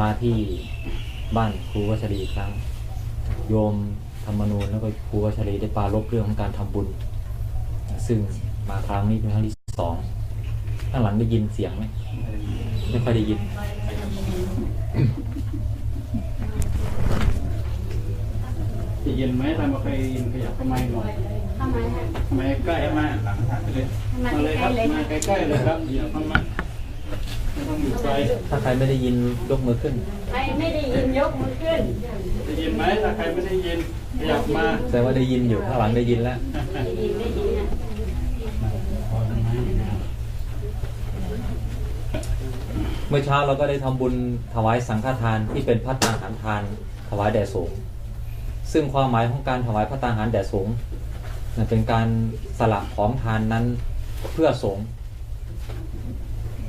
มาที่บ้านครูวัชรีอีกครั้ง โยมธรรมนูญแล้วก็ครูวัชรีได้ปรารบเรื่องของการทำบุญ ซึ่งมาครั้งนี้เป็นครั้งที่สองข้างหลังได้ยินเสียงไหมไม่ค่อยได้ยิน จะเย็นไหมทำมาไปยินขยับเข้ามาหน่อยทำไมฮะทำไมใกล้มาหลังหันไปเลยมามาเลยครับใกล้ๆเลยมาใกล้ๆเลยครับอย่าเข้ามาไม่ต้ องอยู่ไกลถ้าใครไม่ได้ยินยกมือขึ้น ใครไม่ได้ยินยกมือขึ้นจะยินไหมถ้าใครไม่ได้ยินขยับมาแสดงว่าได้ยินอยู่ข้างหลังได้ยินแล้วได้ยินได้ยินนะเมื่อเช้าเราก็ได้ทำบุญถวายสังฆทานที่เป็นพัฒนาหารทาน ถวายแด่สงฆ์ซึ่งความหมายของการถวายพัฒนาหารแด่สงฆ์น่ะเป็นการสละของทานนั้นเพื่อสงฆ์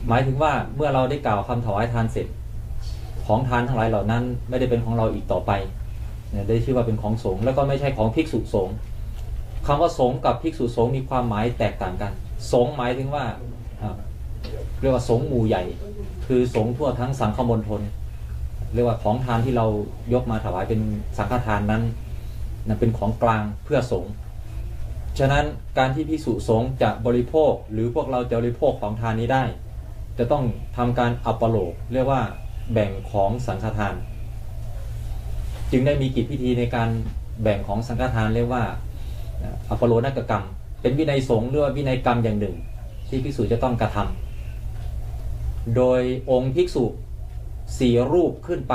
หมายถึงว่าเมื่อเราได้กล่าวคำถวายทานเสร็จ ของทานทั้งหลายเหล่านั้น ไม่ได้เป็นของเราอีกต่อไปเนี่ยได้ชื่อว่าเป็นของสงฆ์แล้วก็ไม่ใช่ของภิกษุสงฆ์คำว่าสงฆ์กับภิกษุสงฆ์มีความหมายแตกต่างกัน สงฆ์หมายถึงว่าเรียกว่าสงฆ์หมู่ใหญ่ คือสงฆ์ทั่วทั้งสังฆมณฑลเรียกว่าของทานที่เรายกมาถวายเป็นสังฆทานนั้นนเป็นของกลางเพื่อสงฆ์ฉะนั้นการที่พิสุสงฆ์จะบริโภคหรือพวกเราจะบริโภคของทานนี้ได้ จะต้องทำการอัปโลกเรียกว่าแบ่งของสังฆทาน จึงได้มีกิจพิธีในการแบ่งของสังฆทานเรียกว่าอัปโลนกกรรม เป็นวินัยสงฆ์หรือว่าวินัยกรรมอย่างหนึ่ง ที่ภิกษุจะต้องกระทำโดยองค์ภิกษุสี่รูปขึ้นไป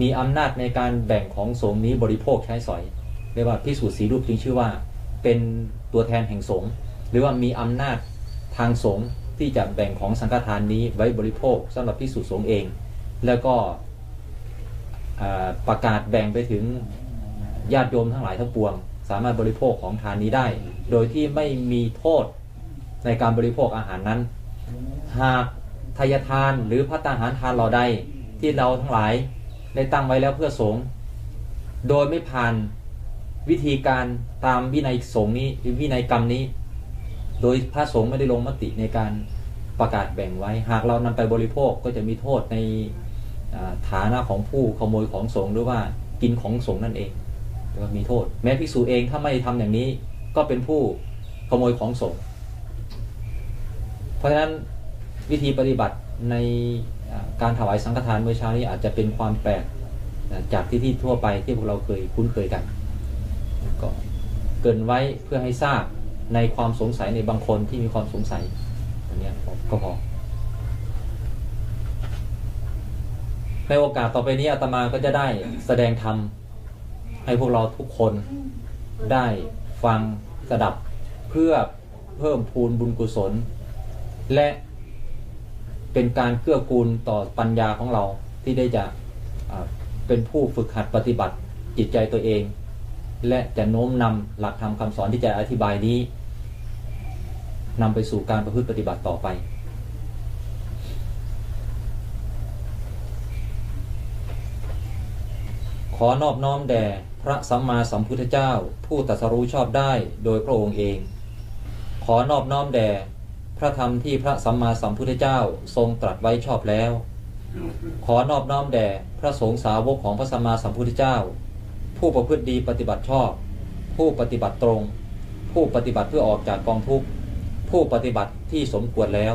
มีอำนาจในการแบ่งของสงฆ์นี้บริโภคใช้สอย เรียกว่าภิกษุสีรูปจึงชื่อว่าเป็นตัวแทนแห่งสงฆ์หรือว่ามีอำนาจทางสงฆ์ ที่จะแบ่งของสังฆทานนี้ไว้บริโภคสำหรับภิกษุสงฆ์เอง แล้วก็ประกาศแบ่งไปถึงญาติโยมทั้งหลายทั้งปวง สามารถบริโภคของทานนี้ได้ โดยที่ไม่มีโทษในการบริโภคอาหารนั้น หากทายทานหรือพัตตาหารทานเหล่าใดที่เราทั้งหลายได้ตั้งไว้แล้วเพื่อสงฆ์โดยไม่ผ่านวิธีการตามวินัยสงฆ์นี้วินัยกรรมนี้ โดยพระสงฆ์ไม่ได้ลงมติในการประกาศแบ่งไว้ หากเรานำไปบริโภคก็จะมีโทษในฐานะของผู้ขโมยของสงฆ์หรือว่ากินของสงฆ์นั่นเองก็มีโทษ แม้ภิกษุเองถ้าไม่ทำอย่างนี้ก็เป็นผู้ขโมยของสงฆ์เพราะฉะนั้นวิธีปฏิบัติในการถวายสังฆทานเมื่อเช้านี้อาจจะเป็นความแปลกจากที่ที่ทั่วไปที่พวกเราเคยคุ้นเคยกันก็เกินไว้เพื่อให้ทราบ ในความสงสัยในบางคนที่มีความสงสัยอันนี้ก็พอ ในโอกาสต่อไปนี้อาตมาก็จะได้แสดงธรรมให้พวกเราทุกคนได้ฟังสดับเพื่อเพิ่มพูนบุญกุศล และเป็นการเกื้อกูลต่อปัญญาของเราที่ได้จะเป็นผู้ฝึกหัดปฏิบัติจิตใจตัวเอง และจะโน้มนำหลักธรรมคำสอนที่จะอธิบายนี้ นำไปสู่การประพฤติปฏิบัติต่อไป ขอนอบน้อมแด่พระสัมมาสัมพุทธเจ้า ผู้ตรัสรู้ชอบได้โดยพระองค์เอง ขอนอบน้อมแด่พระธรรมที่พระสัมมาสัมพุทธเจ้าทรงตรัสไว้ชอบแล้ว ขอนอบน้อมแด่พระสงฆ์สาวกของพระสัมมาสัมพุทธเจ้า ผู้ประพฤติดีปฏิบัติชอบ ผู้ปฏิบัติตรง ผู้ปฏิบัติเพื่อออกจากกองทุกข์ ผู้ปฏิบัติที่สมควรแล้ว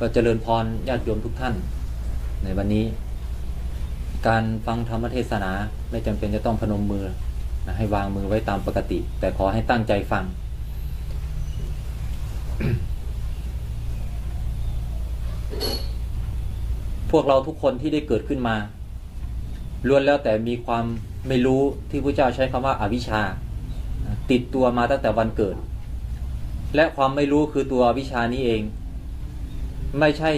ก็เจริญพรญาติโยมทุกท่าน ในวันนี้ การฟังธรรมเทศนาไม่จำเป็นจะต้องพนมมือนะให้วางมือไว้ตามปกติ แต่ขอให้ตั้งใจฟัง พวกเราทุกคนที่ได้เกิดขึ้นมาล้วนแล้วแต่มีความไม่รู้ที่พระเจ้าใช้คำว่าอาวิชชา ติดตัวมาตั้งแต่วันเกิด และความไม่รู้คือตัวอวิชานี้เอง ไม่ใช่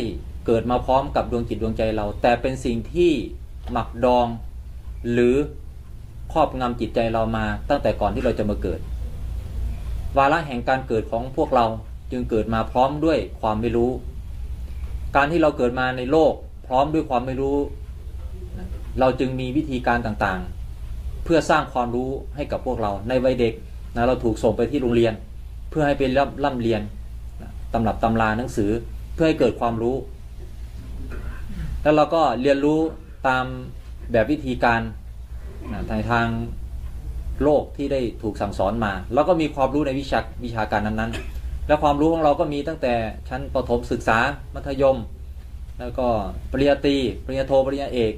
เกิดมาพร้อมกับดวงจิตดวงใจเรา แต่เป็นสิ่งที่หมักดอง หรือครอบงำจิตใจเรามาตั้งแต่ก่อนที่เราจะมาเกิด วาระแห่งการเกิดของพวกเราจึงเกิดมาพร้อมด้วยความไม่รู้ การที่เราเกิดมาในโลก พร้อมด้วยความไม่รู้ เราจึงมีวิธีการต่างๆ เพื่อสร้างความรู้ให้กับพวกเราในวัยเด็กนะเราถูกส่งไปที่โรงเรียน เพื่อให้ไปร่ำร่ำเรียนตำรับตำราหนังสือเพื่อให้เกิดความรู้ แล้วเราก็เรียนรู้ตามแบบวิธีการนะในทางโลกที่ได้ถูกสั่งสอนมา แล้วก็มีความรู้ในวิชาวิชาการนั้นๆ และความรู้ของเราก็มีตั้งแต่ชั้นประถมศึกษามัธยม แล้วก็ปริญญาตรีปริญญาโทปริญญาเอก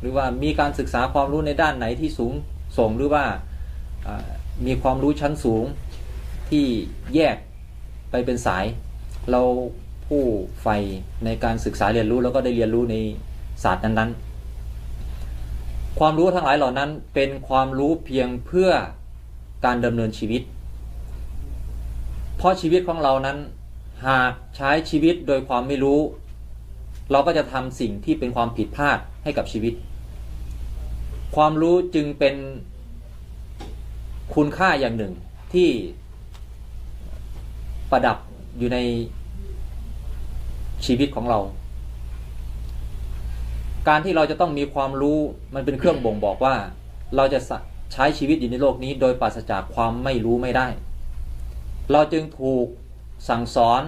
หรือว่ามีการศึกษาความรู้ในด้านไหนที่สูงส่งหรือว่ามีความรู้ชั้นสูงที่แยกไปเป็นสาย เราผู้ใฝ่ในการศึกษาเรียนรู้แล้วก็ได้เรียนรู้ในศาสตร์นั้นๆ ความรู้ทั้งหลายเหล่านั้นเป็นความรู้เพียงเพื่อการดำเนินชีวิต เพราะชีวิตของเรานั้นหากใช้ชีวิตโดยความไม่รู้ เราก็จะทำสิ่งที่เป็นความผิดพลาดให้กับชีวิต ความรู้จึงเป็นคุณค่าอย่างหนึ่งที่ประดับอยู่ในชีวิตของเรา การที่เราจะต้องมีความรู้มันเป็นเครื่องบ่งบอกว่า เราจะใช้ชีวิตอยู่ในโลกนี้ โดยปราศจากความไม่รู้ไม่ได้ เราจึงถูกสั่งสอน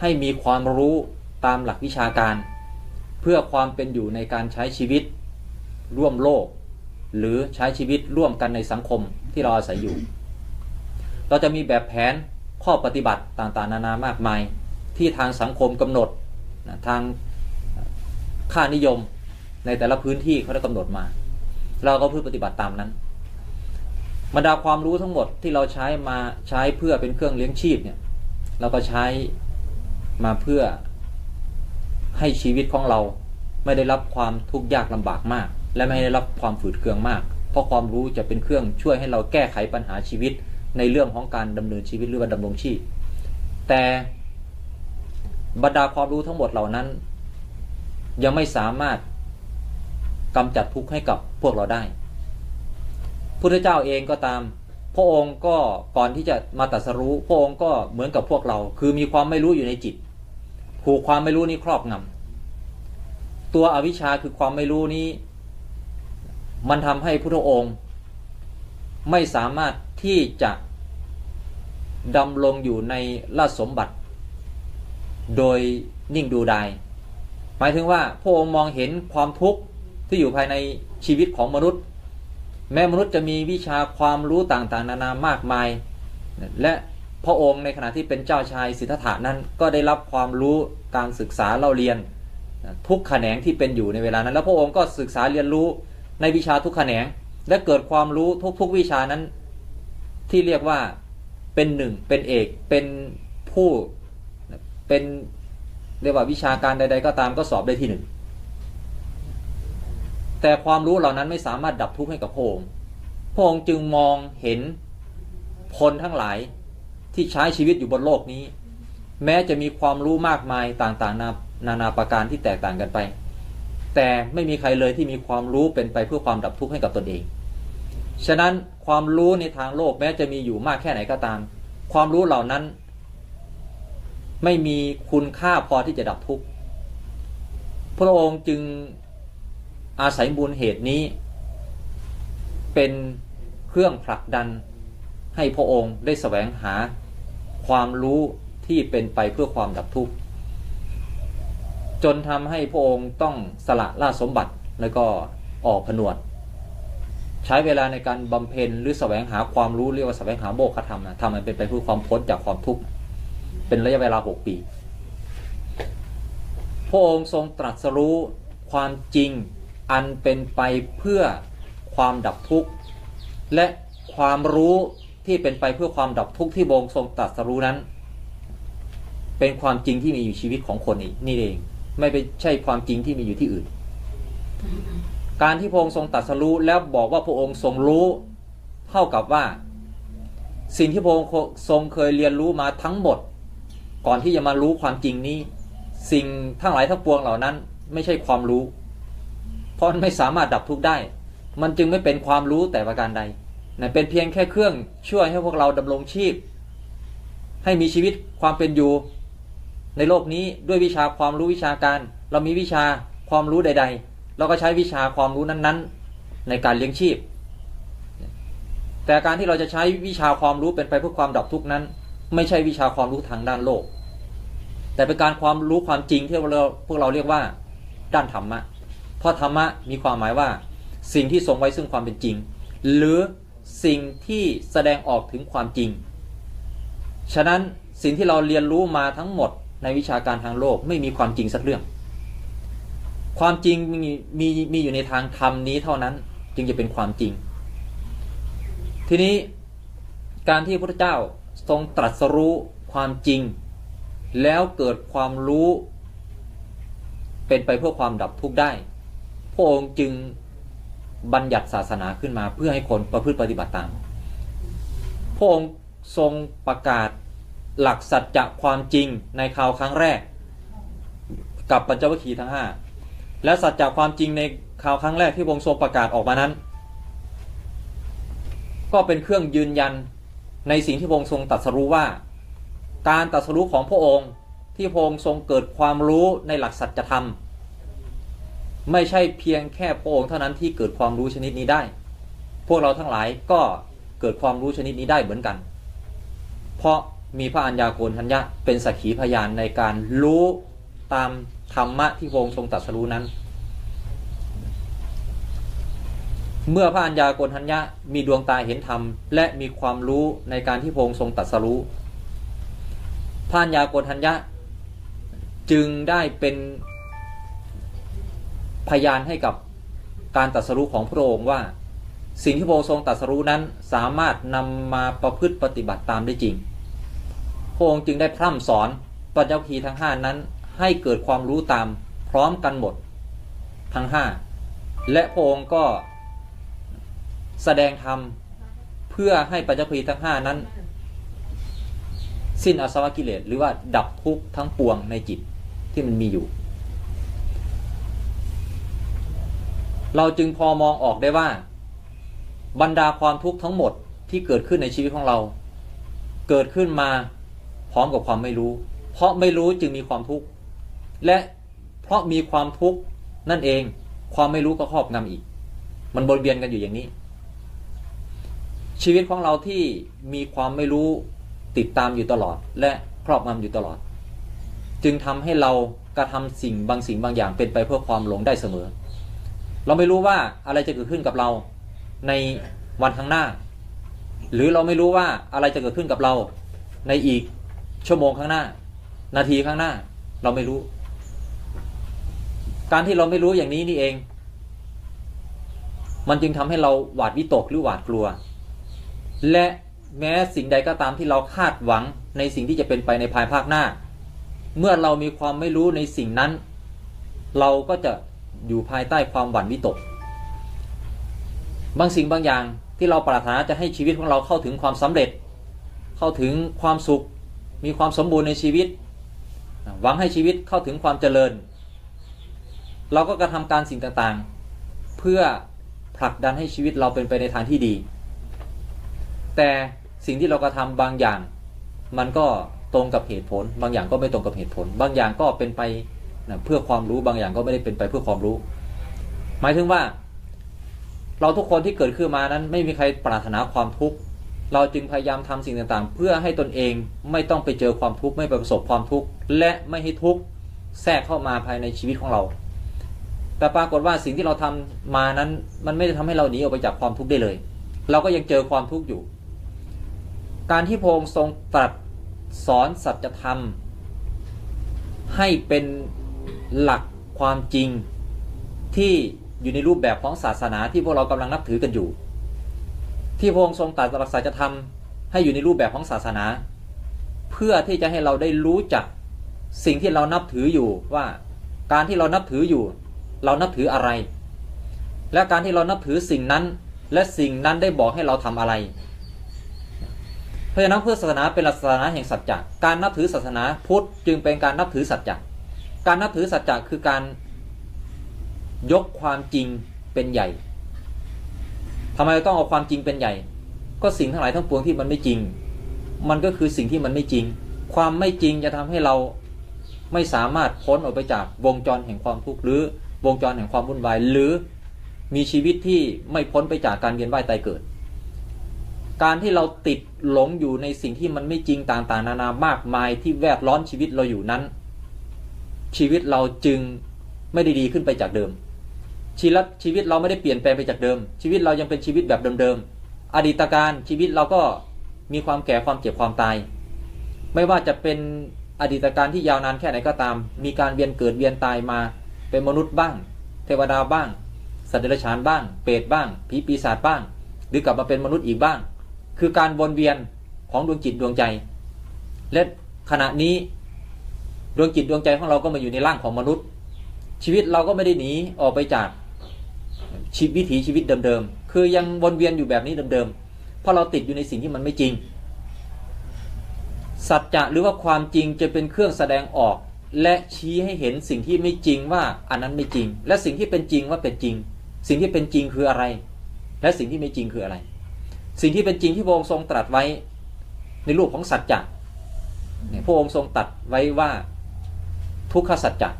ให้มีความรู้ ตามหลักวิชาการ เพื่อความเป็นอยู่ในการใช้ชีวิต ร่วมโลก หรือใช้ชีวิตร่วมกันในสังคมที่เราอาศัยอยู่ เราจะมีแบบแผนข้อปฏิบัติต่างๆ นานามากมาย ที่ทางสังคมกำหนดทางค่านิยมในแต่ละพื้นที่เขาได้กำหนดมา เราก็เพื่อปฏิบัติตามนั้นบรรดาความรู้ทั้งหมดที่เราใช้มาใช้เพื่อเป็นเครื่องเลี้ยงชีพเนี่ย เราก็ใช้มาเพื่อ ให้ชีวิตของเราไม่ได้รับความทุกข์ยากลำบากมาก และไม่ได้รับความฝืดเคืองมาก เพราะความรู้จะเป็นเครื่องช่วยให้เราแก้ไขปัญหาชีวิตในเรื่องของการดำเนินชีวิตหรือว่าดำรงชีพ แต่บรรดาความรู้ทั้งหมดเหล่านั้น ยังไม่สามารถกำจัดทุกข์ให้กับพวกเราได้พุทธเจ้าเองก็ตาม พระองค์ก็ก่อนที่จะมาตรัสรู้ พระองค์ก็เหมือนกับพวกเรา คือมีความไม่รู้อยู่ในจิต ผูกความไม่รู้นี้ครอบงำตัวอวิชชาคือความไม่รู้นี้ มันทำให้พุทธองค์ ไม่สามารถที่จะดำรงอยู่ในราชสมบัติ โดยนิ่งดูดายหมายถึงว่าพระองค์มองเห็นความทุกข์ที่อยู่ภายในชีวิตของมนุษย์ แม้มนุษย์จะมีวิชาความรู้ต่างๆ นานามากมาย และ พระองค์ในขณะที่เป็นเจ้าชายสิทธัตถานั้นก็ได้รับความรู้การศึกษาเล่าเรียน ทุกแขนงที่เป็นอยู่ในเวลานั้น แล้วพระองค์ก็ศึกษาเรียนรู้ในวิชาทุกแขนง และเกิดความรู้ทุกๆวิชานั้น ที่เรียกว่าเป็นหนึ่งเป็นเอกเป็นผู้เป็นเรียกว่าวิชาการใด ๆ ก็ตามก็สอบได้ที่หนึ่งแต่ความรู้เหล่านั้นไม่สามารถดับทุกข์ให้กับพระองค์พระองค์จึงมองเห็นคนทั้งหลาย ที่ใช้ชีวิตอยู่บนโลกนี้ แม้จะมีความรู้มากมายต่างๆ นานานาประการที่แตกต่างกันไป แต่ไม่มีใครเลยที่มีความรู้เป็นไปเพื่อความดับทุกข์ให้กับตนเอง ฉะนั้นความรู้ในทางโลกแม้จะมีอยู่มากแค่ไหนก็ตาม ความรู้เหล่านั้น ไม่มีคุณค่าพอที่จะดับทุกข์พระองค์จึงอาศัยมูลเหตุนี้ เป็นเครื่องผลักดันให้พระองค์ได้แสวงหา ความรู้ที่เป็นไปเพื่อความดับทุกข์จนทำให้พระองค์ต้องสละราชสมบัติแล้วก็ออกผนวด ใช้เวลาในการบำเพ็ญหรือแสวงหาความรู้เรียกว่าแสวงหาโมฆะธรรมนะทำมันเป็นไปเพื่อความพ้นจากความทุกข์เป็นระยะเวลาหกปี พระองค์ทรงตรัสรู้ความจริงอันเป็นไปเพื่อความดับทุกข์และความรู้ ที่เป็นไปเพื่อความดับทุกข์ที่พงทรงตรัสรู้นั้น เป็นความจริงที่มีอยู่ชีวิตของคนนี้นี่เอง ไม่เป็นใช่ความจริงที่มีอยู่ที่อื่น การที่พระองค์ทรงตรัสรู้แล้วบอกว่าพระองค์ทรงรู้ เท่ากับว่า สิ่งที่พระองค์ทรงเคยเรียนรู้มาทั้งหมด ก่อนที่จะมารู้ความจริงนี้ สิ่งทั้งหลายทั้งปวงเหล่านั้น ไม่ใช่ความรู้ เพราะไม่สามารถดับทุกข์ได้ มันจึงไม่เป็นความรู้แต่ประการใด นะเป็นเพียงแค่เครื่องช่วยให้พวกเราดำรงชีพ ให้มีชีวิตความเป็นอยู่ ในโลกนี้ด้วยวิชาความรู้วิชาการ เรามีวิชาความรู้ใด ๆ เราก็ใช้วิชาความรู้นั้นๆ ในการเลี้ยงชีพ แต่การที่เราจะใช้วิชาความรู้เป็นไปเพื่อความดับทุกข์นั้น ไม่ใช่วิชาความรู้ทางด้านโลก แต่เป็นการความรู้ความจริงที่เราพวกเราเรียกว่า ด้านธรรมะเพราะธรรมะมีความหมายว่า สิ่งที่ทรงไว้ซึ่งความเป็นจริง หรือ สิ่งที่แสดงออกถึงความจริง ฉะนั้นสิ่งที่เราเรียนรู้มาทั้งหมดในวิชาการทางโลกไม่มีความจริงสักเรื่อง ความจริงมีมีมีอยู่ในทางธรรมนี้เท่านั้นจึงจะเป็นความจริง ทีนี้การที่พระพุทธเจ้าทรงตรัสรู้ความจริง แล้วเกิดความรู้ เป็นไปเพื่อความดับทุกข์ได้ พระองค์จึง บัญญัติศาสนาขึ้นมาเพื่อให้คนประพฤติปฏิบัติตาม พระองค์ทรงประกาศหลักสัจจะความจริงในคราวครั้งแรก กับปัญจวัคคีย์ทั้งห้าและสัจจะความจริงในคราวครั้งแรกที่พระองค์ทรงประกาศออกมานั้น ก็เป็นเครื่องยืนยันในสิ่งที่พระองค์ทรงตรัสรู้ว่า การตรัสรู้ของพระองค์ที่พระองค์ทรงเกิดความรู้ในหลักสัจธรรม ไม่ใช่เพียงแค่พระองค์เท่านั้นที่เกิดความรู้ชนิดนี้ได้ พวกเราทั้งหลายก็เกิดความรู้ชนิดนี้ได้เหมือนกัน เพราะมีพระอัญญาโกณทัญญะเป็นสักขีพยานในการรู้ตามธรรมะที่พระองค์ทรงตรัสรู้นั้น เมื่อพระอัญญาโกณทัญญะมีดวงตาเห็นธรรม และมีความรู้ในการที่พระองค์ทรงตรัสรู้พระอัญญาโกณทัญญะจึงได้เป็น พยานให้กับการตรัสรู้ของพระองค์ว่า สิ่งที่พระองค์ทรงตรัสรู้นั้นสามารถนำมาประพฤติปฏิบัติตามได้จริง พระองค์จึงได้พร่ำสอนปัญญาคีทั้งห้านั้นให้เกิดความรู้ตามพร้อมกันหมดทั้งห้าและพระองค์ก็แสดงธรรมเพื่อให้ปัญญาคีทั้งห้านั้น สิ้นอาสวะกิเลสหรือว่าดับทุกข์ทั้งปวงในจิตที่มันมีอยู่ เราจึงพอมองออกได้ว่า บรรดาความทุกข์ทั้งหมดที่เกิดขึ้นในชีวิตของเรา เกิดขึ้นมาพร้อมกับความไม่รู้ เพราะไม่รู้จึงมีความทุกข์และเพราะมีความทุกข์นั่นเองความไม่รู้ก็ครอบงำอีก มันวนเวียนกันอยู่อย่างนี้ ชีวิตของเราที่มีความไม่รู้ติดตามอยู่ตลอด และครอบงำอยู่ตลอด จึงทำให้เรากระทำสิ่งบางสิ่งบางอย่างเป็นไปเพื่อความหลงได้เสมอ เราไม่รู้ว่าอะไรจะเกิดขึ้นกับเราในวันข้างหน้า หรือเราไม่รู้ว่าอะไรจะเกิดขึ้นกับเราในอีกชั่วโมงข้างหน้า นาทีข้างหน้า เราไม่รู้ การที่เราไม่รู้อย่างนี้นี่เอง มันจึงทำให้เราหวาดวิตกหรือหวาดกลัว และแม้สิ่งใดก็ตามที่เราคาดหวังในสิ่งที่จะเป็นไปในภายภาคหน้า เมื่อเรามีความไม่รู้ในสิ่งนั้น เราก็จะ อยู่ภายใต้ความหวั่นวิตก บางสิ่งบางอย่างที่เราปรารถนาจะให้ชีวิตของเราเข้าถึงความสำเร็จ เข้าถึงความสุข มีความสมบูรณ์ในชีวิต หวังให้ชีวิตเข้าถึงความเจริญ เราก็กระทำการสิ่งต่างๆ เพื่อผลักดันให้ชีวิตเราเป็นไปในทางที่ดี แต่สิ่งที่เรากระทำบางอย่าง มันก็ตรงกับเหตุผล บางอย่างก็ไม่ตรงกับเหตุผล บางอย่างก็เป็นไป นะเพื่อความรู้บางอย่างก็ไม่ได้เป็นไปเพื่อความรู้ หมายถึงว่า เราทุกคนที่เกิดขึ้นมานั้น ไม่มีใครปรารถนาความทุกข์เราจึงพยายามทำสิ่งต่างๆ เพื่อให้ตนเองไม่ต้องไปเจอความทุกข์ไม่ไปประสบความทุกข์และไม่ให้ทุกข์แทรกเข้ามาภายในชีวิตของเรา แต่ปรากฏว่าสิ่งที่เราทำมานั้น มันไม่ได้ทำให้เราหนีออกไปจากความทุกข์ได้เลย เราก็ยังเจอความทุกข์อยู่ การที่พระองค์ทรงตรัสสอนสัจธรรม ให้เป็น หลักความจริงที่อยู่ในรูปแบบของศาสนาที่พวกเรากำลังนับถือกันอยู่ ที่พระองค์ทรงตรัสหลักสัจธรรมให้อยู่ในรูปแบบของศาสนา เพื่อที่จะให้เราได้รู้จักสิ่งที่เรานับถืออยู่ว่าการที่เรานับถืออยู่ เรานับถืออะไร และการที่เรานับถือสิ่งนั้น และสิ่งนั้นได้บอกให้เราทำอะไร เพราะฉะนั้นเพื่อศาสนาเป็นศาสนาแห่งสัจจะการนับถือศาสนาพุทธจึงเป็นการนับถือสัจจะ การนับถือสัจจะคือการยกความจริงเป็นใหญ่ทำไมต้องเอาความจริงเป็นใหญ่ ก็สิ่งทั้งหลายทั้งปวงที่มันไม่จริง มันก็คือสิ่งที่มันไม่จริง ความไม่จริงจะทำให้เราไม่สามารถพ้นออกไปจากวงจรแห่งความทุกข์หรือวงจรแห่งความวุ่นวาย หรือมีชีวิตที่ไม่พ้นไปจากการเวียนว่ายตายเกิด การที่เราติดหลงอยู่ในสิ่งที่มันไม่จริงต่างๆ นานามากมายที่แวดล้อมชีวิตเราอยู่นั้น ชีวิตเราจึงไม่ได้ดีขึ้นไปจากเดิม ชีวิตชีวิตเราไม่ได้เปลี่ยนแปลงไปจากเดิม ชีวิตเรายังเป็นชีวิตแบบเดิมๆอดีตการชีวิตเราก็มีความแก่ความเจ็บความตาย ไม่ว่าจะเป็นอดีตการที่ยาวนานแค่ไหนก็ตาม มีการเวียนเกิดเวียนตายมา เป็นมนุษย์บ้าง เทวดาบ้าง สัตว์เดรัจฉานบ้าง เปรตบ้าง ผีปีศาจบ้าง หรือกลับมาเป็นมนุษย์อีกบ้าง คือการวนเวียนของดวงจิตดวงใจ และขณะนี้ ดวงจิตดวงใจของเราก็มาอยู่ในร่างของมนุษย์ ชีวิตเราก็ไม่ได้หนีออกไปจากชีวิตวิถีชีวิตเดิมๆ คือยังวนเวียนอยู่แบบนี้เดิมๆ เพราะเราติดอยู่ในสิ่งที่มันไม่จริง สัจจะหรือว่าความจริงจะเป็นเครื่องแสดงออก และชี้ให้เห็นสิ่งที่ไม่จริงว่าอันนั้นไม่จริง และสิ่งที่เป็นจริงว่าเป็นจริง สิ่งที่เป็นจริงคืออะไร และสิ่งที่ไม่จริงคืออะไร สิ่งที่เป็นจริงที่พระองค์ทรงตรัสไว้ในรูปของสัจจะพระองค์ทรงตรัสไว้ว่า ทุกขสัจจะ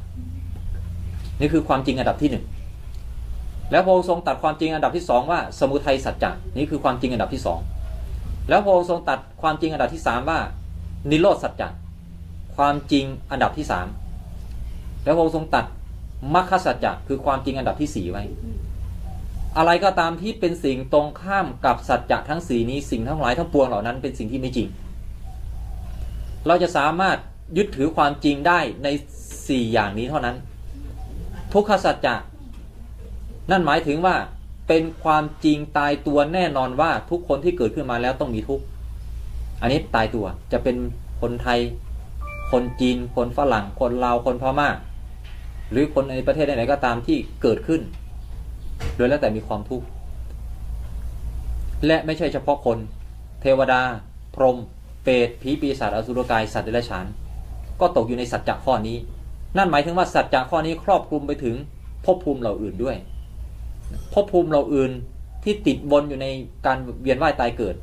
นี่คือความจริงอันดับที่หนึ่งแล้วพระองค์ทรงตรัสความจริงอันดับที่สองว่า สมุทัยสัจจะนี่คือความจริงอันดับที่สองแล้วพระองค์ทรงตรัสความจริงอันดับที่สามว่า นิโรธสัจจะความจริงอันดับที่สามแล้วพระองค์ทรงตรัสมรรคสัจจะคือความจริงอันดับที่สี่ไว้ อะไรก็ตามที่เป็นสิ่งตรงข้ามกับสัจจะทั้งสีนี้สิ่งทั้งหลายทั้งปวงเหล่านั้นเป็นสิ่งที่ไม่จริง เราจะสามารถยึดถือความจริงได้ใน สี่อย่างนี้เท่านั้น ทุกขสัจจะนั่นหมายถึงว่าเป็นความจริงตายตัวแน่นอนว่าทุกคนที่เกิดขึ้นมาแล้วต้องมีทุกข์อันนี้ตายตัวจะเป็นคนไทย คนจีน คนฝรั่ง คนลาว คนพม่า หรือคนในประเทศไหนก็ตามที่เกิดขึ้น โดยแล้วแต่มีความทุกข์ และไม่ใช่เฉพาะคน เทวดา พรหม เปรต ผีปีศาจ อสุรกาย สัตว์เดรัจฉาน ก็ตกอยู่ในสัจจะข้อนี้ นั่นหมายถึงว่าสัจจะข้อนี้ครอบคลุมไปถึงภพภูมิเหล่าอื่นด้วยภพภูมิเหล่าอื่นที่ติดวนอยู่ในการเวียนว่ายตายเกิด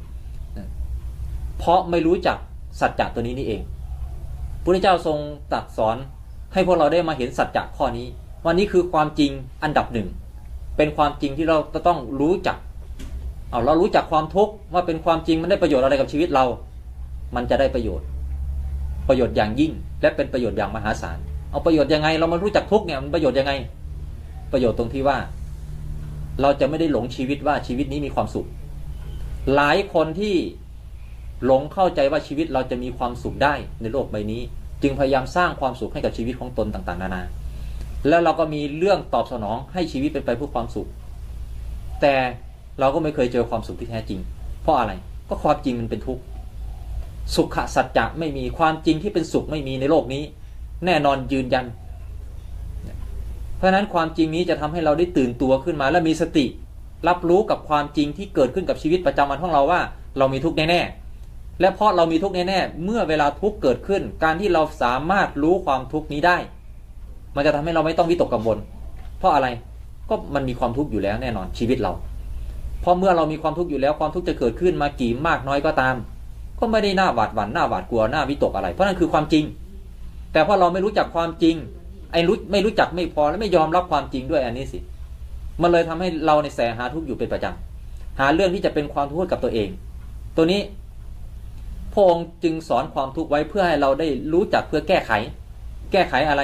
เพราะไม่รู้จักสัจจะตัวนี้นี่เองพระเจ้าทรงตรัสสอนให้พวกเราได้มาเห็นสัจจะข้อนี้วันนี้คือความจริงอันดับหนึ่ง เป็นความจริงที่เราจะต้องรู้จักเอาเรารู้จักความทุกข์ว่าเป็นความจริงมันได้ประโยชน์อะไรกับชีวิตเรา มันจะได้ประโยชน์ ประโยชน์อย่างยิ่ง และเป็นประโยชน์อย่างมหาศาล เอาประโยชน์ยังไง เรามารู้จักทุกเนี่ยมันประโยชน์ยังไง ประโยชน์ตรงที่ว่า เราจะไม่ได้หลงชีวิตว่าชีวิตนี้มีความสุข หลายคนที่หลงเข้าใจว่าชีวิตเราจะมีความสุขได้ในโลกใบนี้ จึงพยายามสร้างความสุขให้กับชีวิตของตนต่างๆ นานา แล้วเราก็มีเรื่องตอบสนองให้ชีวิตเป็นไปเพื่อความสุข แต่เราก็ไม่เคยเจอความสุขที่แท้จริง เพราะอะไรก็ความจริงมันเป็นทุกข์สุขสัจจะไม่มีความจริงที่เป็นสุขไม่มีในโลกนี้ แน่นอนยืนยัน เพราะนั้นความจริงนี้จะทำให้เราได้ตื่นตัวขึ้นมา และมีสติ รับรู้กับความจริงที่เกิดขึ้นกับชีวิตประจำวันของเราว่า เรามีทุกข์แน่ๆและเพราะเรามีทุกข์แน่ๆเมื่อเวลาทุกข์เกิดขึ้น การที่เราสามารถรู้ความทุกข์นี้ได้ มันจะทำให้เราไม่ต้องวิตกกังวล เพราะอะไรก็มันมีความทุกข์อยู่แล้วแน่นอนชีวิตเราเพราะเมื่อเรามีความทุกข์อยู่แล้วความทุกข์จะเกิดขึ้นมากี่มากน้อยก็ตาม ก็ไม่ได้น่าหวาดหวั่นน่าหวาดกลัวน่าวิตกอะไร เพราะนั่นคือความจริง แต่พอเราไม่รู้จักความจริง ไอ้รู้ไม่รู้จักไม่พอและไม่ยอมรับความจริงด้วยอันนี้สิ มันเลยทำให้เราในแสหาทุกข์อยู่เป็นประจำหาเรื่องที่จะเป็นความทุกข์กับตัวเอง ตัวนี้พระองค์จึงสอนความทุกข์ไว้เพื่อให้เราได้รู้จักเพื่อแก้ไข แก้ไขอะไร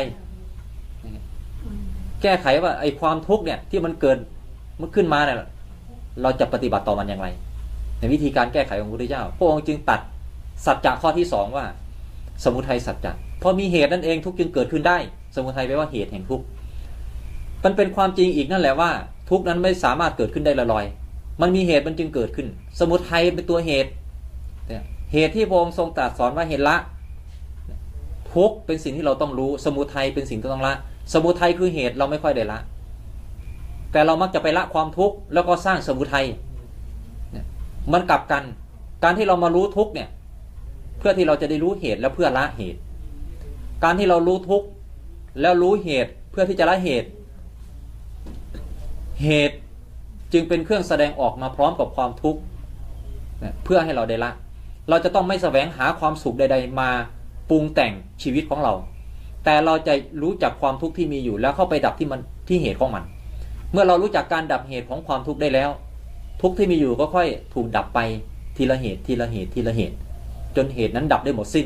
แก้ไขว่าไอ้ความทุกข์เนี่ยที่มันเกิดมันขึ้นมาเนี่ยเราจะปฏิบัติต่อมันอย่างไร ในวิธีการแก้ไขของพระพุทธเจ้า พระองค์จึงตัดสัจจะข้อที่สองว่า สมุทัยสัจจะ พอมีเหตุนั่นเองทุกจึงเกิดขึ้นได้ สมุทัยแปลว่าเหตุแห่งทุกข์มันเป็นความจริงอีกนั่นแหละว่า ทุกนั้นไม่สามารถเกิดขึ้นได้ลอยๆมันมีเหตุมันจึงเกิดขึ้น สมุทัยเป็นตัวเหตุเหตุที่พระองค์ทรงตรัสสอนว่าเหตุละ ทุกเป็นสิ่งที่เราต้องรู้ สมุทัยเป็นสิ่งที่ต้องละ สมุทัยคือเหตุเราไม่ค่อยได้ละ แต่เรามักจะไปละความทุกข์แล้วก็สร้างสมุทัยมันกลับกัน การที่เรามารู้ทุกเนี่ย เพื่อที่เราจะได้รู้เหตุและเพื่อละเหตุ การที่เรารู้ทุกข์แล้วรู้เหตุเพื่อที่จะละเหตุ เหตุจึงเป็นเครื่องแสดงออกมาพร้อมกับความทุกข์เพื่อให้เราได้ละ เราจะต้องไม่แสวงหาความสุขใด ๆ มาปรุงแต่งชีวิตของเรา แต่เราจะรู้จักความทุกข์ที่มีอยู่แล้วเข้าไปดับที่มันที่เหตุของมัน เมื่อเรารู้จักการดับเหตุของความทุกข์ได้แล้ว ทุกข์ที่มีอยู่ก็ค่อยถูกดับไปทีละเหตุทีละเหตุทีละเหตุ จนเหตุนั้นดับได้หมดสิ้น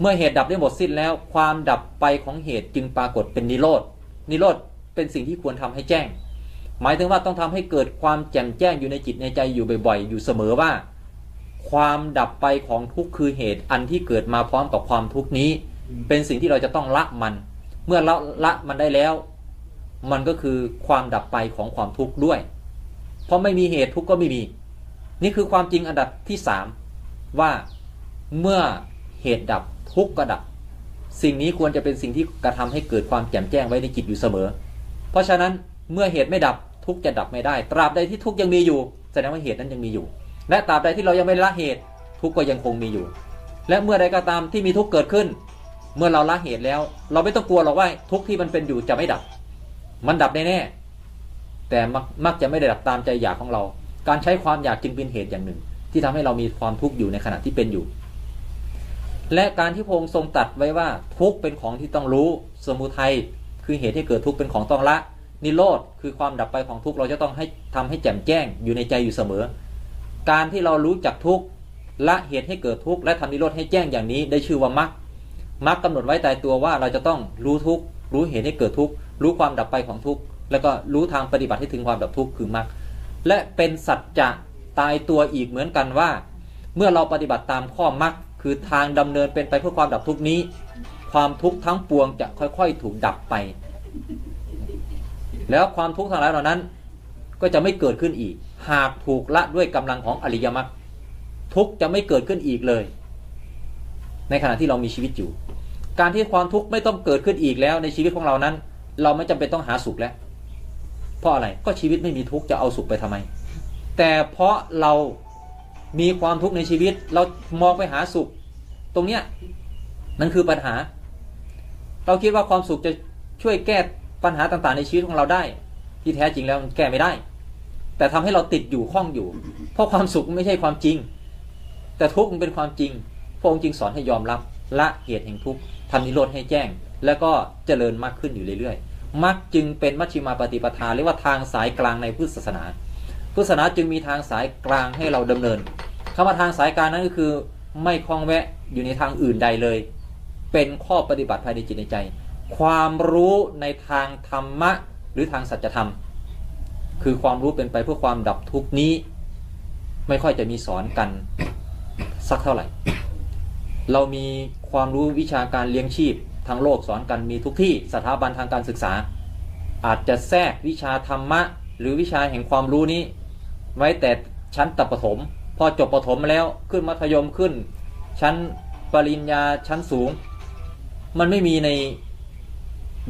เมื่อเหตุดับได้หมดสิ้นแล้ว ความดับไปของเหตุจึงปรากฏเป็นนิโรธนิโรธเป็นสิ่งที่ควรทำให้แจ้ง หมายถึงว่าต้องทำให้เกิดความแจ่มแจ้งอยู่ในจิตในใจอยู่บ่อยๆ อยู่เสมอว่า ความดับไปของทุกข์คือเหตุอันที่เกิดมาพร้อมกับความทุกข์นี้ เป็นสิ่งที่เราจะต้องละมัน เมื่อละละมันได้แล้ว มันก็คือความดับไปของความทุกข์ด้วย เพราะไม่มีเหตุทุกข์ก็ไม่มี นี่คือความจริงอันดับที่สามว่าเมื่อเหตุดับ ทุกข์ก็ดับ สิ่งนี้ควรจะเป็นสิ่งที่กระทำให้เกิดความแจ่มแจ้งไว้ในจิตอยู่เสมอ เพราะฉะนั้นเมื่อเหตุไม่ดับทุกข์จะดับไม่ได้ ตราบใดที่ทุกข์ยังมีอยู่แสดงว่าเหตุนั้นยังมีอยู่ และตราบใดที่เรายังไม่ละเหตุทุกข์ก็ยังคงมีอยู่ และเมื่อใดก็ตามที่มีทุกข์เกิดขึ้น เมื่อเราละเหตุแล้ว เราไม่ต้องกลัวหรอกว่าทุกข์ที่มันเป็นอยู่จะไม่ดับ มันดับแน่ๆแต่มักมักจะไม่ได้ดับตามใจอยากของเรา การใช้ความอยากจึงเป็นเหตุอย่างหนึ่ง ที่ทำให้เรามีความทุกข์อยู่ในขณะที่เป็นอยู่ และการที่พระองค์ทรงตัดไว้ว่าทุกข์เป็นของที่ต้องรู้ สมุทัยคือเหตุให้เกิดทุกข์เป็นของต้องละ นิโรธคือความดับไปของทุกข์เราจะต้องให้ทำให้แจ่มแจ้งอยู่ในใจอยู่เสมอ การที่เรารู้จักทุกข์ละเหตุให้เกิดทุกข์และทำนิโรธให้แจ้งอย่างนี้ได้ชื่อว่ามรรคมรรคกำหนดไว้ตายตัวว่าเราจะต้องรู้ทุกข์รู้เหตุให้เกิดทุกข์รู้ความดับไปของทุกข์แล้วก็รู้ทางปฏิบัติให้ถึงความดับทุกข์คือมรรคและเป็นสัจจะตายตัวอีกเหมือนกันว่า เมื่อเราปฏิบัติตามข้อมรรค คือทางดำเนินเป็นไปเพื่อความดับทุกนี้ ความทุกข์ทั้งปวงจะค่อยๆ ถูกดับไป แล้วความทุกข์ทั้งหลายเหล่านั้น ก็จะไม่เกิดขึ้นอีก หากถูกละด้วยกำลังของอริยมรรคทุกจะไม่เกิดขึ้นอีกเลย ในขณะที่เรามีชีวิตอยู่ การที่ความทุกข์ไม่ต้องเกิดขึ้นอีกแล้ว ในชีวิตของเรานั้น เราไม่จำเป็นต้องหาสุขแล้ว เพราะอะไรก็ชีวิตไม่มีทุกข์จะเอาสุขไปทำไม แต่เพราะเรา มีความทุกข์ในชีวิต เรามองไปหาสุข ตรงเนี้ยนั่นคือปัญหา เราคิดว่าความสุขจะช่วยแก้ปัญหาต่างๆ ในชีวิตของเราได้ ที่แท้จริงแล้วมันแก้ไม่ได้ แต่ทำให้เราติดอยู่ข้องอยู่ เพราะความสุขไม่ใช่ความจริง แต่ทุกข์มันเป็นความจริงพระองค์จึงสอนให้ยอมรับละเหตุแห่งทุกข์ทำนิโรธให้แจ้ง แล้วก็เจริญมากขึ้นอยู่เรื่อยๆมรรคจึงเป็นมัชฌิมาปฏิปทาเรียกว่าทางสายกลางในพุทธศาสนา พุทธศาสนาจึงมีทางสายกลางให้เราดำเนินคำว่าทางสายกลางนั้นก็คือ ไม่คล้องแวะอยู่ในทางอื่นใดเลย เป็นข้อปฏิบัติภายในจิตในใจ ความรู้ในทางธรรมะหรือทางสัจธรรม คือความรู้เป็นไปเพื่อความดับทุกนี้ ไม่ค่อยจะมีสอนกันสักเท่าไหร่ เรามีความรู้วิชาการเลี้ยงชีพทางโลกสอนกันมีทุกที่สถาบันทางการศึกษา อาจจะแทรกวิชาธรรมะ หรือวิชาแห่งความรู้นี้ ไว้แต่ชั้นตับประถมพอจบประถมแล้วขึ้นมัธยมขึ้น ชั้นปริญญาชั้นสูง มันไม่มีใน